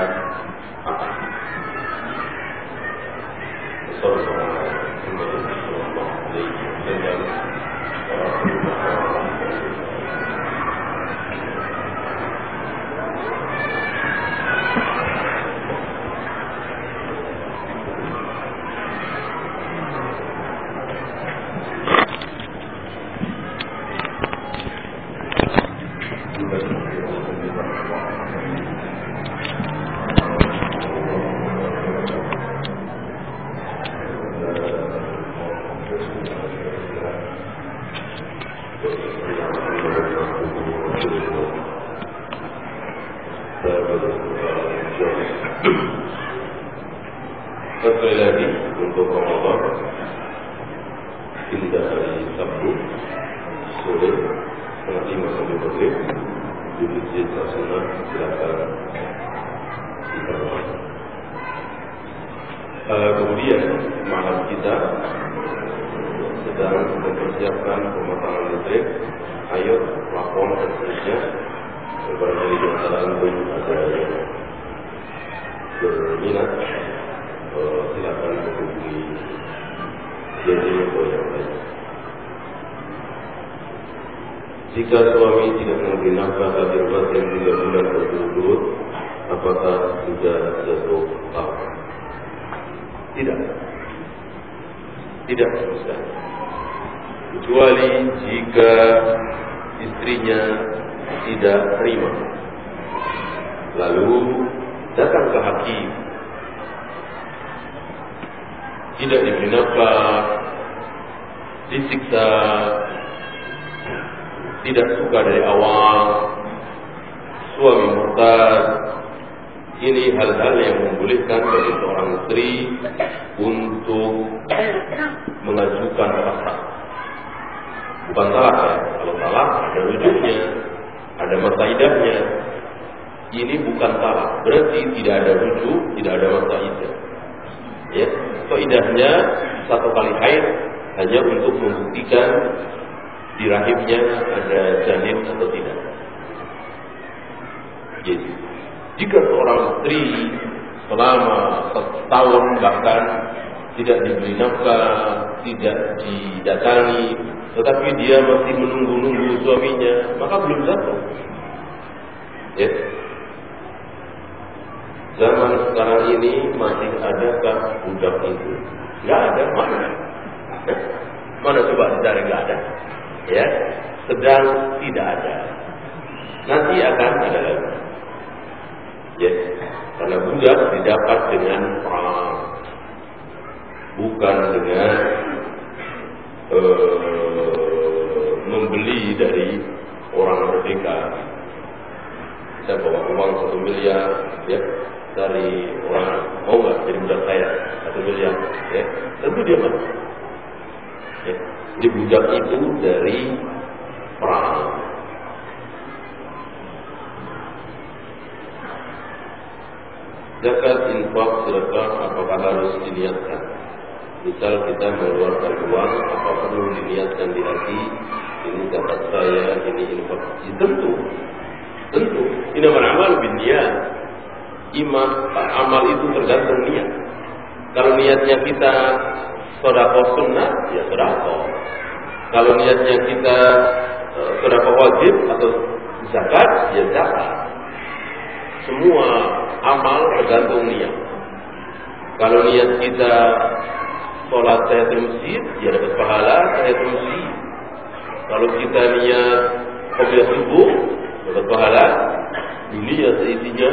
Tidak. Tidak susah. Kecuali jika istrinya tidak terima. Lalu datang ke hakim. Tidak diberi nafkah, disiksa, tidak suka dari awal, suami murtad, ini hal-hal yang membolehkan bagi seorang istri untuk mengajukan rasa. Bukan salah ya, kalau salah ada rujuknya, ada masa idahnya. Ini bukan salah, berarti tidak ada rujuk, tidak ada masa idah. Ya, idahnya satu kali haid hanya untuk membuktikan di rahimnya ada janin atau tidak. Jadi, jika seorang istri selama setahun bahkan tidak diberi nafkah, tidak didatangi, tetapi dia masih menunggu-nunggu suaminya, maka belum jatuh. Ya. Zaman sekarang ini masih adakah budak itu? Tidak ada, mana? Mana coba dicari nggak ada? Ya, sedang tidak ada. Nanti akan ada lagi. Ya, karena budak didapat dengan perang, bukan dengan uh, membeli dari orang merdeka. Saya bawa uang satu miliar, ya, dari orang mau nggak jadi budak saya satu miliar, ya, tentu dia mau. Ya, jadi budak itu dari perang. Zakat, infak, sedekah apakah harus diniatkan? Misal kita mengeluarkan uang, apa perlu diniatkan di hati? Ini zakat saya, ini infak. Ya, tentu, tentu. Ini beramal bin niat. Iman, amal itu tergantung niat. Kalau niatnya kita sodako sunnah, ya sodako. Kalau niatnya kita eh, sodako wajib atau zakat, ya zakat. Semua amal tergantung niat. Kalau niat kita sholat saya masjid, ya dapat pahala saya masjid. Kalau kita niat kopiah subuh, dapat pahala dunia seisinya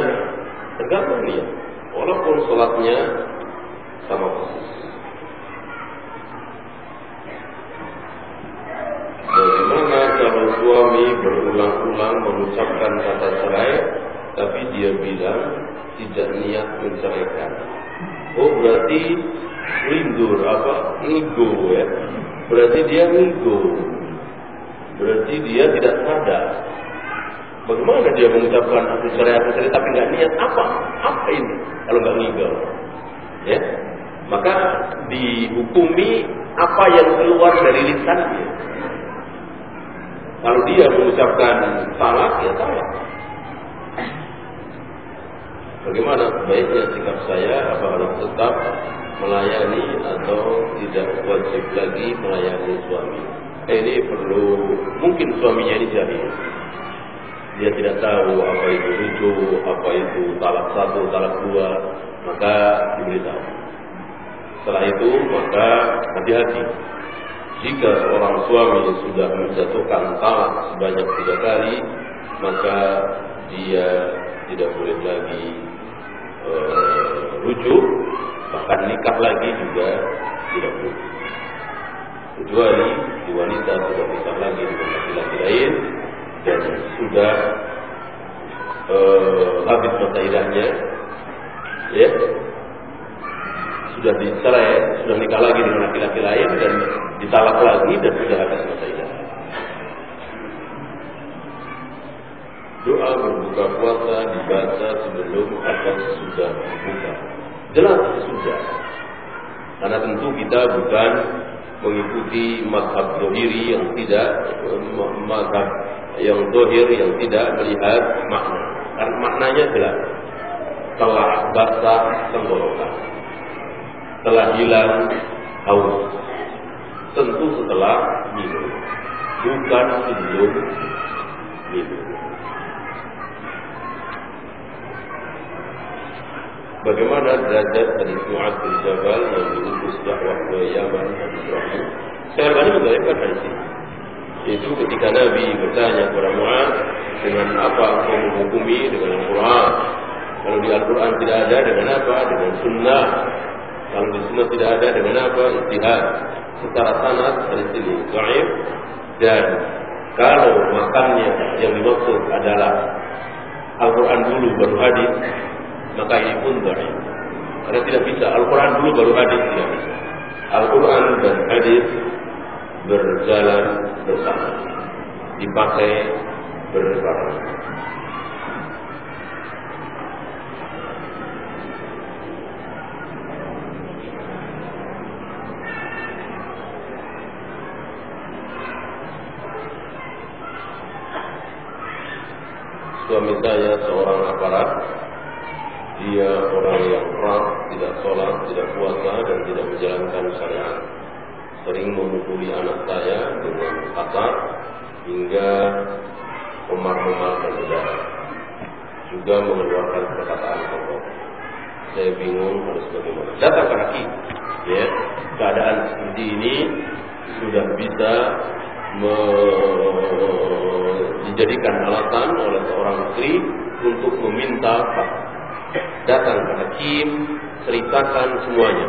tergantung niat. Walaupun sholatnya sama persis. Bagaimana kalau suami berulang-ulang mengucapkan kata cerai tapi dia bilang tidak niat menceraikan. Oh berarti lindur apa? Ngigo ya. Berarti dia ngigo. Berarti dia tidak sadar. Bagaimana dia mengucapkan aku cerai aku cerai tapi nggak niat apa? Apa ini kalau nggak ngigo? Ya. Maka dihukumi apa yang keluar dari lisannya. Kalau dia mengucapkan salah, ya salah. Bagaimana baiknya sikap saya? Apa harus tetap melayani atau tidak wajib lagi melayani suami? Eh, ini perlu mungkin suaminya ini jahil. Dia tidak tahu apa itu rujuk, apa itu talak satu, talak dua, maka diberitahu. Setelah itu maka hati-hati. Jika seorang suami sudah menjatuhkan talak sebanyak tiga kali, maka dia tidak boleh lagi uh, rujuk bahkan nikah lagi juga tidak boleh kecuali di wanita sudah nikah lagi dengan laki-laki lain dan sudah uh, habis masa idahnya ya sudah dicerai sudah nikah lagi dengan laki-laki lain dan ditalak lagi dan sudah habis masa idah doa berbuka puasa dibaca sebelum atau sudah berbuka. Jelas sudah. Karena tentu kita bukan mengikuti madhab dohiri yang tidak madhab yang dohir yang tidak melihat makna. Karena maknanya jelas. Telah basah tenggorokan. Telah hilang haus. Tentu setelah minum. Bukan sebelum minum. Bagaimana derajat dari Mu'ad bin Jabal yang diutus dakwah ke Yaman dan Ibrahim? Saya Albani mengatakan dari sini. Itu ketika Nabi bertanya kepada Mu'ad dengan apa engkau menghukumi dengan Al-Quran. Kalau di Al-Quran tidak ada dengan apa? Dengan sunnah. Kalau di sunnah tidak ada dengan apa? Istihad. Secara sanad dari sini. Sahih. Dan kalau makannya yang dimaksud adalah Al-Quran dulu baru hadis, maka ini pun dhaif. Karena tidak bisa Al-Quran dulu baru hadis tidak bisa. Al-Quran dan hadis berjalan bersama, dipakai berbareng. Suami saya seorang aparat dia orang yang keras, tidak sholat, tidak puasa, dan tidak menjalankan syariat. Sering memukuli anak saya dengan kasar hingga memar-memar dan udara. Juga mengeluarkan perkataan kotor. Saya bingung harus bagaimana. Datang ke haki. Ya, keadaan seperti ini sudah bisa dijadikan alasan oleh seorang istri untuk meminta datang ke hakim, ceritakan semuanya.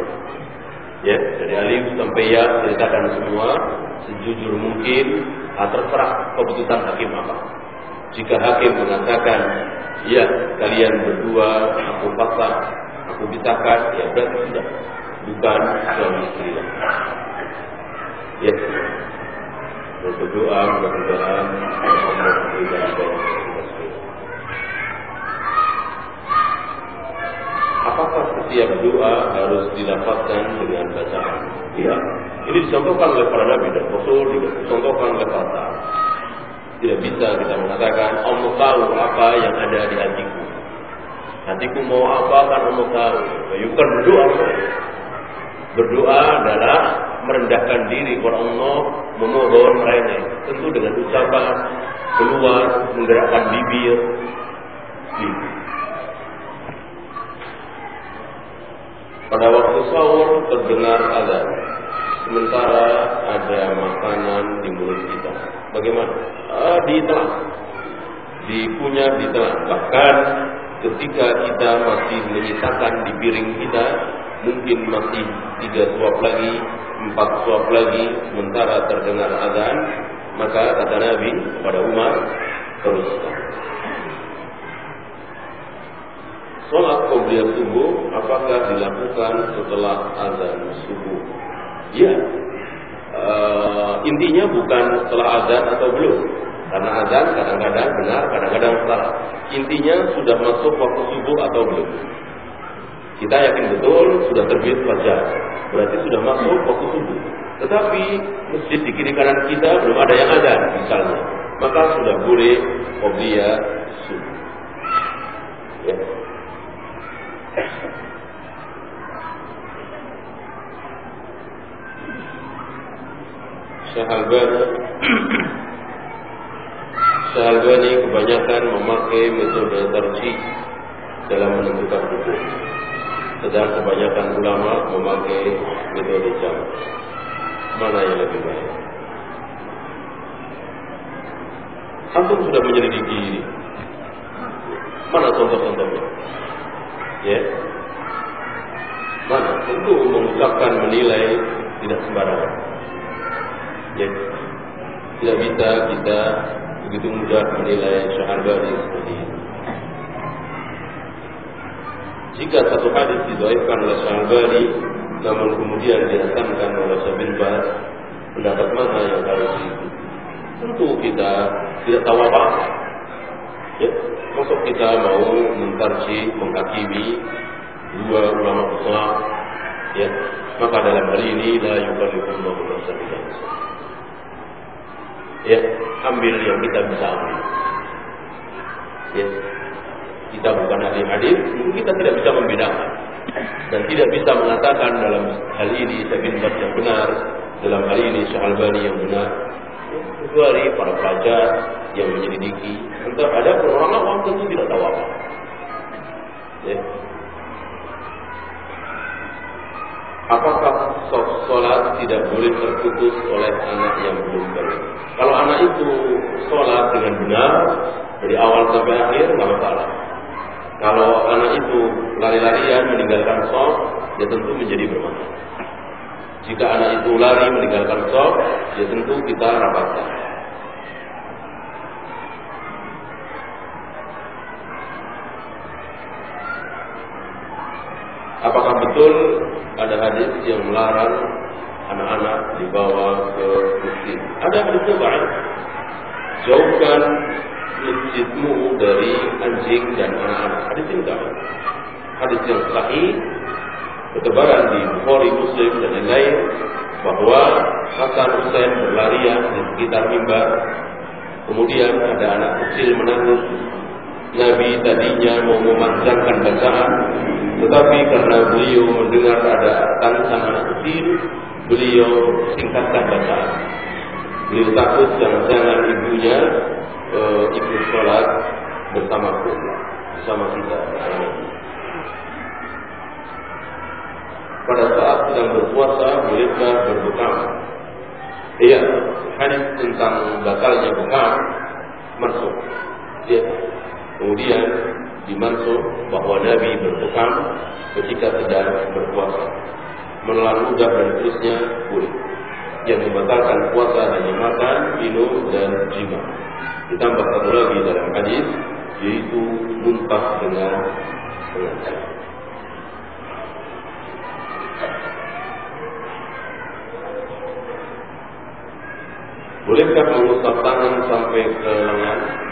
Ya, dari alif sampai ya ceritakan semua sejujur mungkin, ah, terserah keputusan hakim apa. Jika hakim mengatakan, ya kalian berdua aku pasang, aku pisahkan, ya berarti sudah bukan suami istri. Ya, berdoa mudah-mudahan Allah memberikan apakah setiap doa harus didapatkan dengan bacaan? Iya. Ini dicontohkan oleh para nabi dan rasul, dicontohkan oleh para Tidak bisa kita mengatakan Allah tahu apa yang ada di hatiku. Hatiku mau apa kan Allah tahu. Bukan berdoa. Berdoa adalah merendahkan diri kepada Allah, memohon lainnya. Tentu dengan ucapan keluar, menggerakkan bibir. Gitu. Pada waktu sahur terdengar azan. Sementara ada makanan di mulut kita. Bagaimana? Ah, di telan. Dikunyah di telan. Bahkan ketika kita masih menyisakan di piring kita, mungkin masih tiga suap lagi, empat suap lagi, sementara terdengar azan, maka kata Nabi kepada Umar, teruskan. Sholat qobliyah subuh apakah dilakukan setelah azan subuh? Ya, e, intinya bukan setelah azan atau belum, karena azan kadang-kadang benar, kadang-kadang salah. Intinya sudah masuk waktu subuh atau belum. Kita yakin betul sudah terbit fajar, berarti sudah masuk waktu subuh. Tetapi masjid di kiri kanan kita belum ada yang azan misalnya, maka sudah boleh qobliyah subuh. Ya. Syahalbani Syahalbani kebanyakan memakai metode tarjih dalam menentukan hukum. Sedang kebanyakan ulama memakai metode jam. Mana yang lebih baik? Antum sudah menyelidiki mana contoh-contohnya ya. Mana? Tentu mengucapkan menilai tidak sembarangan. Ya. Tidak bisa kita begitu mudah menilai syaharbani seperti ini jika satu hadis didoakan oleh syaharbani namun kemudian dihasankan oleh Syabin Bas pendapat mana yang harus diikuti? Tentu kita tidak tahu apa-apa. Ya, masuk kita mau mentarji, menghakimi dua ulama besar ya maka dalam hal ini la yukallifullahu nafsan illa ya ambil yang kita bisa ambil. Ya kita bukan ahli hadis kita tidak bisa membedakan. Dan tidak bisa mengatakan dalam hal ini Ibn Bas yang benar dalam hal ini Syekh yang benar. Kecuali para pelajar yang menyelidiki ada orang awam tentu tidak tahu apa ya. apakah sholat tidak boleh terputus oleh anak yang belum balik kalau anak itu sholat dengan benar dari awal sampai akhir nggak masalah kalau anak itu lari-larian meninggalkan sholat, ya tentu menjadi bermasalah. Jika anak itu lari meninggalkan sholat, ya tentu kita rapatkan. Apakah betul ada hadis yang melarang anak-anak dibawa ke masjid? Ada hadisnya banyak. Jauhkan masjidmu dari anjing dan anak-anak. Hadis ini enggak. Hadis yang sahih bertebaran di Bukhari, Muslim dan lain-lain bahwa Hasan Hussein berlarian di sekitar mimbar. Kemudian ada anak kecil menangis. Nabi tadinya mau memanjangkan bacaan, tetapi karena beliau mendengar ada tangisan anak kecil, beliau singkatkan bacaan. Beliau takut jangan-jangan ibunya uh, ikut sholat bersama bersama kita. Pada saat sedang berpuasa, bolehkah berbekam? Iya, hadis tentang batalnya bekam masuk. Ya. Kemudian dimasuk bahwa Nabi berbekam ketika sedang berpuasa. Menelan ludah dan terusnya boleh. Yang membatalkan puasa hanya makan, minum, dan jima. Ditambah satu lagi dalam hadis yaitu muntah dengan sengaja. Bolehkah mengusap tangan sampai ke lengan?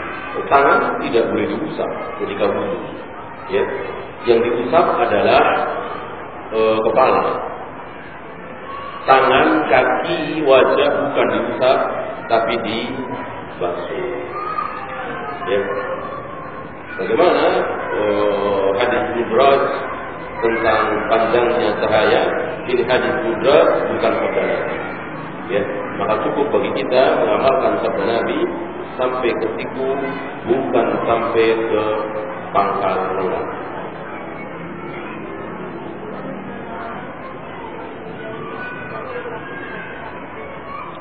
Tangan tidak boleh diusap ketika wudhu. Ya. Yang diusap adalah e, kepala. Tangan, kaki, wajah bukan diusap, tapi dibasuh. Ya. Bagaimana oh, hadis mudraj tentang panjangnya cahaya ini hadis mudraj bukan Nabi. Ya, maka cukup bagi kita mengamalkan sabda Nabi sampai ke siku bukan sampai ke pangkal lengan.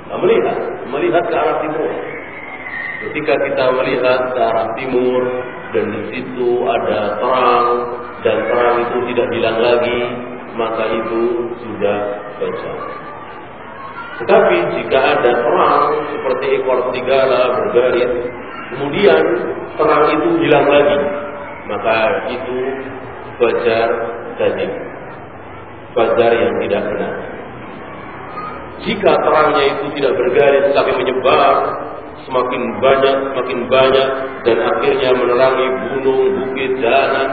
Nah, melihat, melihat ke arah timur. Ketika kita melihat ke arah timur dan di situ ada terang dan terang itu tidak hilang lagi, maka itu sudah baca. Tetapi jika ada terang seperti ekor serigala bergaris, kemudian terang itu hilang lagi, maka itu fajar tadi. Fajar yang tidak benar. Jika terangnya itu tidak bergaris tapi menyebar, semakin banyak, semakin banyak, dan akhirnya menerangi gunung, bukit, jalanan.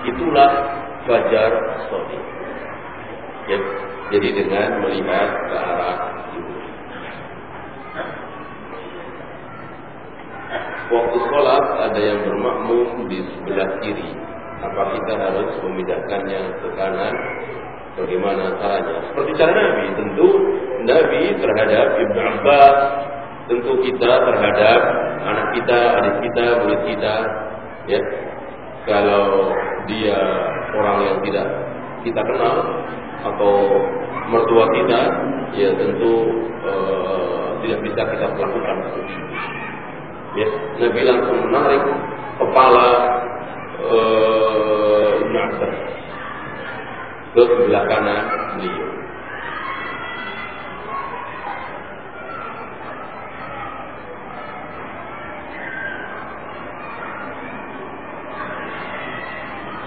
Itulah fajar sodik. Ya, jadi dengan melihat ke arah timur. Waktu sholat ada yang bermakmum di sebelah kiri. Apa kita harus memindahkannya ke kanan? Bagaimana caranya? Seperti cara Nabi, tentu Nabi terhadap Ibnu Abbas tentu kita terhadap anak kita, adik kita, murid kita, ya. Kalau dia orang yang tidak kita kenal atau mertua kita, ya tentu uh, tidak bisa kita lakukan. Ya, Nabi langsung menarik kepala uh, ke sebelah kanan beliau.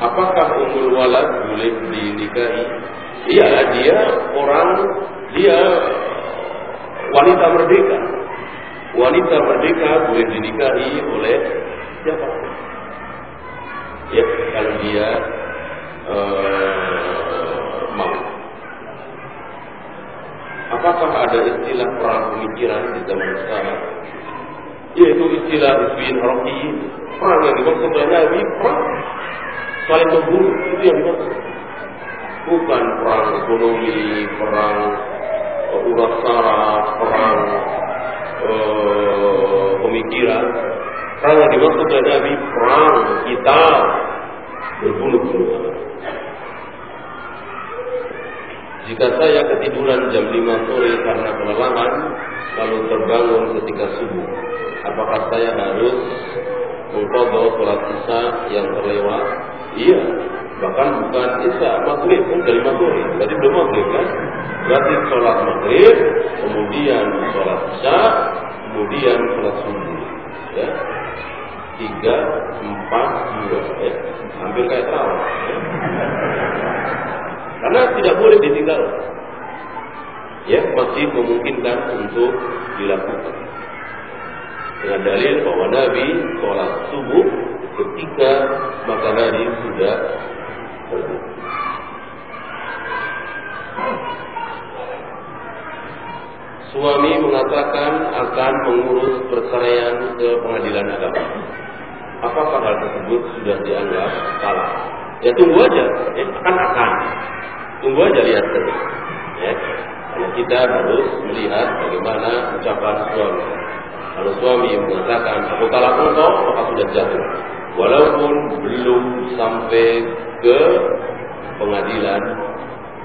Apakah umur walad boleh dinikahi? Iya, dia orang dia wanita merdeka. Wanita merdeka boleh dinikahi oleh siapa? Ya, kalau dia uh, mau. Apakah ada istilah perang pemikiran di zaman sekarang? Yaitu istilah isbin rokiyin. Perang yang dimaksud oleh Nabi, perang saling membunuh. Itu yang dimaksud. Bukan perang ekonomi, perang uh, urat perang pemikiran. Perang yang dimaksud oleh Nabi, perang kita berbunuh-bunuh. Jika saya ketiduran jam 5 sore karena kelelahan, lalu terbangun ketika subuh, apakah saya harus mengkodok sholat yang terlewat? Iya, bahkan bukan isya, maghrib pun dari maghrib, berarti belum maghrib kan? Berarti sholat maghrib, kemudian sholat isya, kemudian sholat subuh. Ya, tiga, empat, dua, ya. hampir kayak terawih. Ya. Karena tidak boleh ditinggal. Ya, masih memungkinkan untuk dilakukan. Dengan dalil bahwa Nabi sholat subuh ketika matahari sudah terbit. Suami mengatakan akan mengurus perceraian ke pengadilan agama. Apakah hal tersebut sudah dianggap salah? Ya tunggu aja, ya, akan akan. Tunggu aja lihat terus. Ya. Kita harus melihat bagaimana ucapan suami. Kalau suami mengatakan aku talak engkau, maka sudah jatuh. Walaupun belum sampai ke pengadilan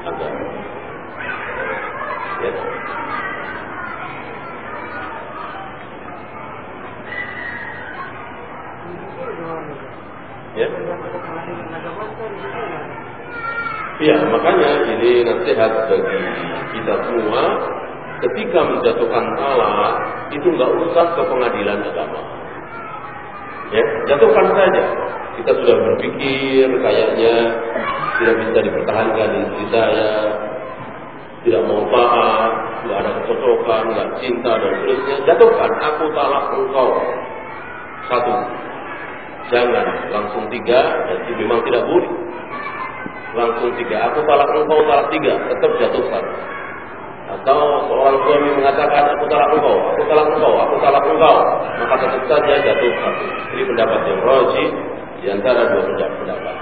agama. Ya. Ya. Ya, makanya ini nasihat bagi kita semua ketika menjatuhkan talak itu nggak usah ke pengadilan agama. Ya, jatuhkan saja. Kita sudah berpikir kayaknya tidak bisa dipertahankan di istri saya, tidak mau taat, tidak ada kecocokan, nggak cinta dan seterusnya. Jatuhkan, aku talak engkau. Satu, jangan langsung tiga, dan memang tidak boleh. Langsung tiga, aku talak engkau, talak tiga, tetap jatuh satu. Atau seorang suami mengatakan aku talak engkau, aku talak engkau, aku talak engkau, maka tetap saja jatuh satu. Ini pendapat yang roji di antara dua pendapat.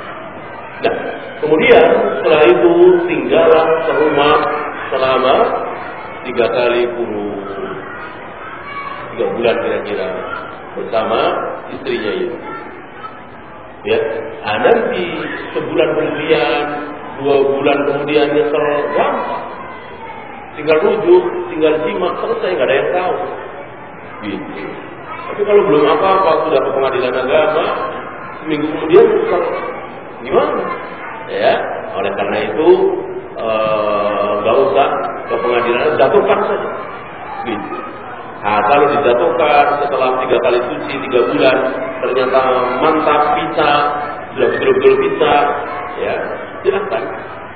Nah, kemudian setelah itu tinggallah serumah selama tiga kali puluh tiga bulan kira-kira bersama istrinya itu. Ya, nah, nanti sebulan kemudian, dua bulan kemudian nyesel gampang. Tinggal rujuk, tinggal simak, selesai, nggak ada yang tahu. Gitu. Tapi kalau belum apa-apa, sudah ke pengadilan agama, seminggu kemudian nyesel. Gimana? Ya, oleh karena itu nggak uh, usah ke pengadilan, jatuhkan saja. Gitu. Nah, kalau dijatuhkan setelah tiga kali suci, tiga bulan, ternyata mantap bisa, sudah betul-betul bisa, ya silahkan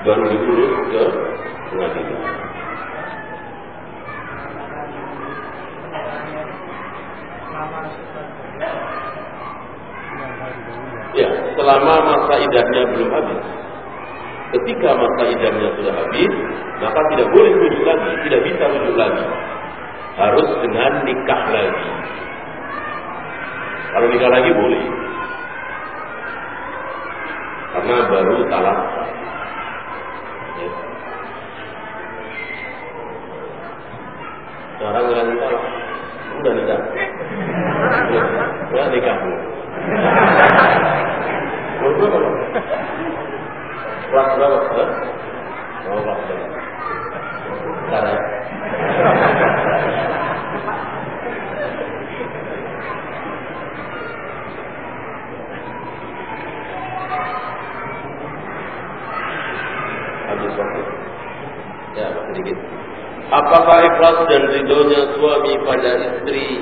baru diurus ke pengadilan. Ya, selama masa idahnya belum habis. Ketika masa idahnya sudah habis, maka tidak boleh rujuk lagi, tidak bisa rujuk lagi. Harus dengan nikah lagi. Kalau nikah lagi boleh. Karena baru talak. Ya. Sekarang lagi talak. Udah nikah. Ya, nikah. Kelas berapa? Oh, kelas berapa? Cara. Habis waktu. Ya, sedikit. Apakah ikhlas dan ridhonya suami pada istri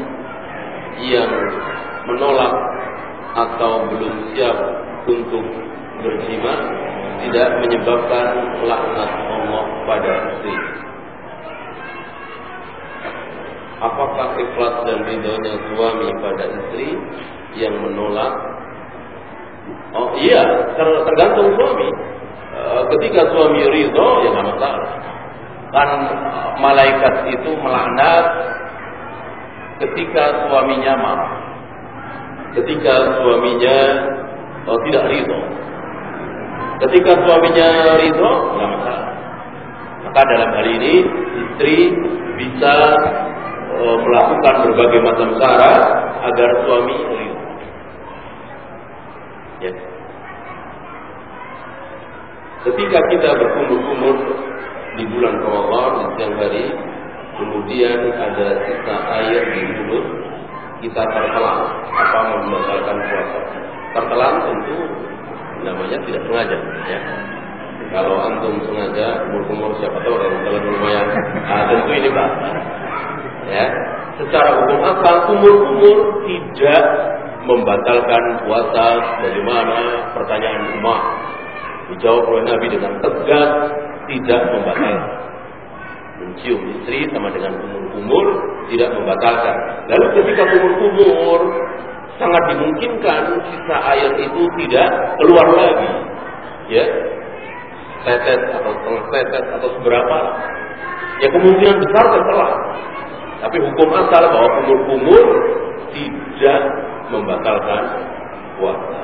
yang menolak atau belum siap untuk berjima tidak menyebabkan laknat Allah pada istri. Apakah ikhlas dan ridhonya suami pada istri yang menolak Oh iya, tergantung suami. E, ketika suami ridho, ya nggak masalah. Kan malaikat itu melaknat ketika suaminya marah. Ketika suaminya oh, tidak ridho. Ketika suaminya ridho, nggak masalah. Maka dalam hal ini istri bisa e, melakukan berbagai macam cara agar suami ridho. Ya. Ketika kita berkumur-kumur di bulan Ramadan di siang hari, kemudian ada sisa air di mulut, kita tertelan apa membatalkan puasa. Tertelan tentu namanya tidak sengaja, ya. Kalau antum sengaja kumur-kumur siapa tahu orang telan lumayan, ah, tentu ini pak. Ya, secara hukum asal kumur-kumur tidak membatalkan puasa bagaimana? Pertanyaan umat dijawab oleh Nabi dengan tegas tidak membatalkan. Mencium istri sama dengan kumur-kumur tidak membatalkan. Lalu ketika kumur-kumur sangat dimungkinkan sisa air itu tidak keluar lagi ya tetes atau setengah tetes atau seberapa ya kemungkinan besar terserah tapi hukum asal bahwa kumur-kumur tidak membatalkan puasa.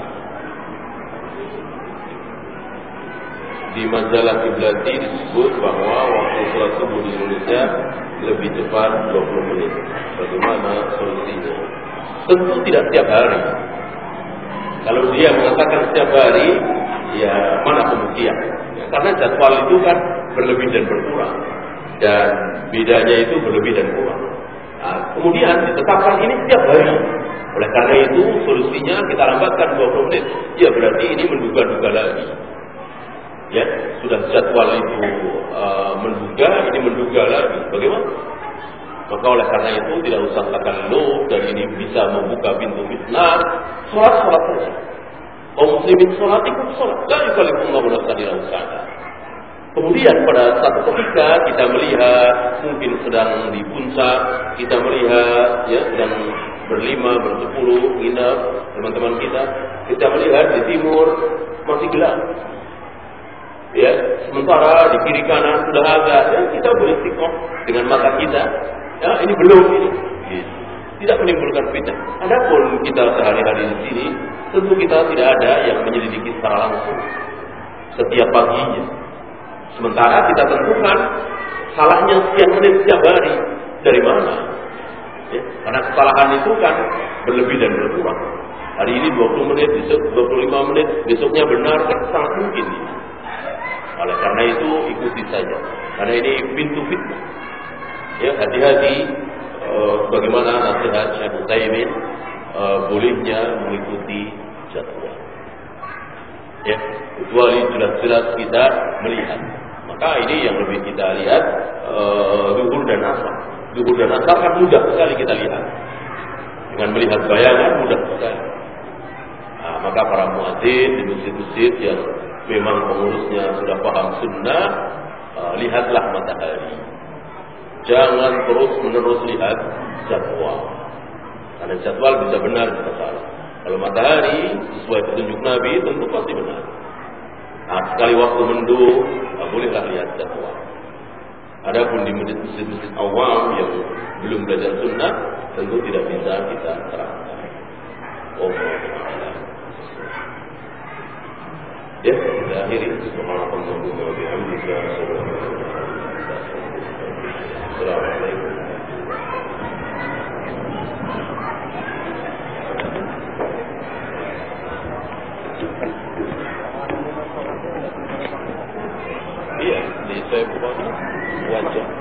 Di majalah Kiblati disebut bahwa waktu sholat subuh di Indonesia lebih cepat 20 menit. Bagaimana solusinya? Tentu tidak setiap hari. Kalau dia mengatakan setiap hari, ya mana pembuktian? Ya, karena jadwal itu kan berlebih dan berkurang. Dan bedanya itu berlebih dan kurang. Nah, kemudian ditetapkan ini setiap hari. Oleh karena itu solusinya kita lambatkan 20 menit. Ya berarti ini menduga-duga lagi. Ya, sudah jadwal itu uh, menduga, ini menduga lagi. Bagaimana? Maka oleh karena itu tidak usah lo dan ini bisa membuka pintu fitnah. Sholat sholat saja. Oh muslimin sholat ikut sholat. La yukalifullahu nafsan illa usaha. Kemudian pada satu ketika kita melihat mungkin sedang di puncak, kita melihat ya sedang berlima, bersepuluh, nginap teman-teman kita, kita melihat di timur masih gelap. Ya, sementara di kiri kanan sudah ada, ya kita tikok dengan mata kita. Ya, ini belum ini. Tidak menimbulkan fitnah. Adapun kita sehari-hari di sini, tentu kita tidak ada yang menyelidiki secara langsung setiap paginya. Sementara kita tentukan salahnya setiap menit setiap hari dari mana? Ya, karena kesalahan itu kan berlebih dan berkurang. Hari ini 20 menit, besok 25 menit, besoknya benar kan sangat mungkin. Oleh karena itu ikuti saja. Karena ini pintu fitnah. Ya, hati-hati e, bagaimana nasihat Syekh Utsaimin e, bolehnya mengikuti jadwal. Ya, kecuali jelas-jelas kita melihat. Maka ini yang lebih kita lihat luhur dan asal. Zuhur dan asar kan mudah sekali kita lihat. Dengan melihat bayangan mudah sekali. Nah, maka para muadzin di masjid-masjid yang memang pengurusnya sudah paham sunnah, uh, lihatlah matahari. Jangan terus menerus lihat jadwal. Karena jadwal bisa benar bisa salah. Kalau matahari sesuai petunjuk Nabi tentu pasti benar. Nah, sekali waktu mendung, bolehlah lihat jadwal. Adapun di masjid-masjid awam yang belum belajar sunnah, tentu tidak bisa kita terangkan. Oh, Ya, kita akhiri. Subhanallah wa bihamdika. Iya, di saya buat wajah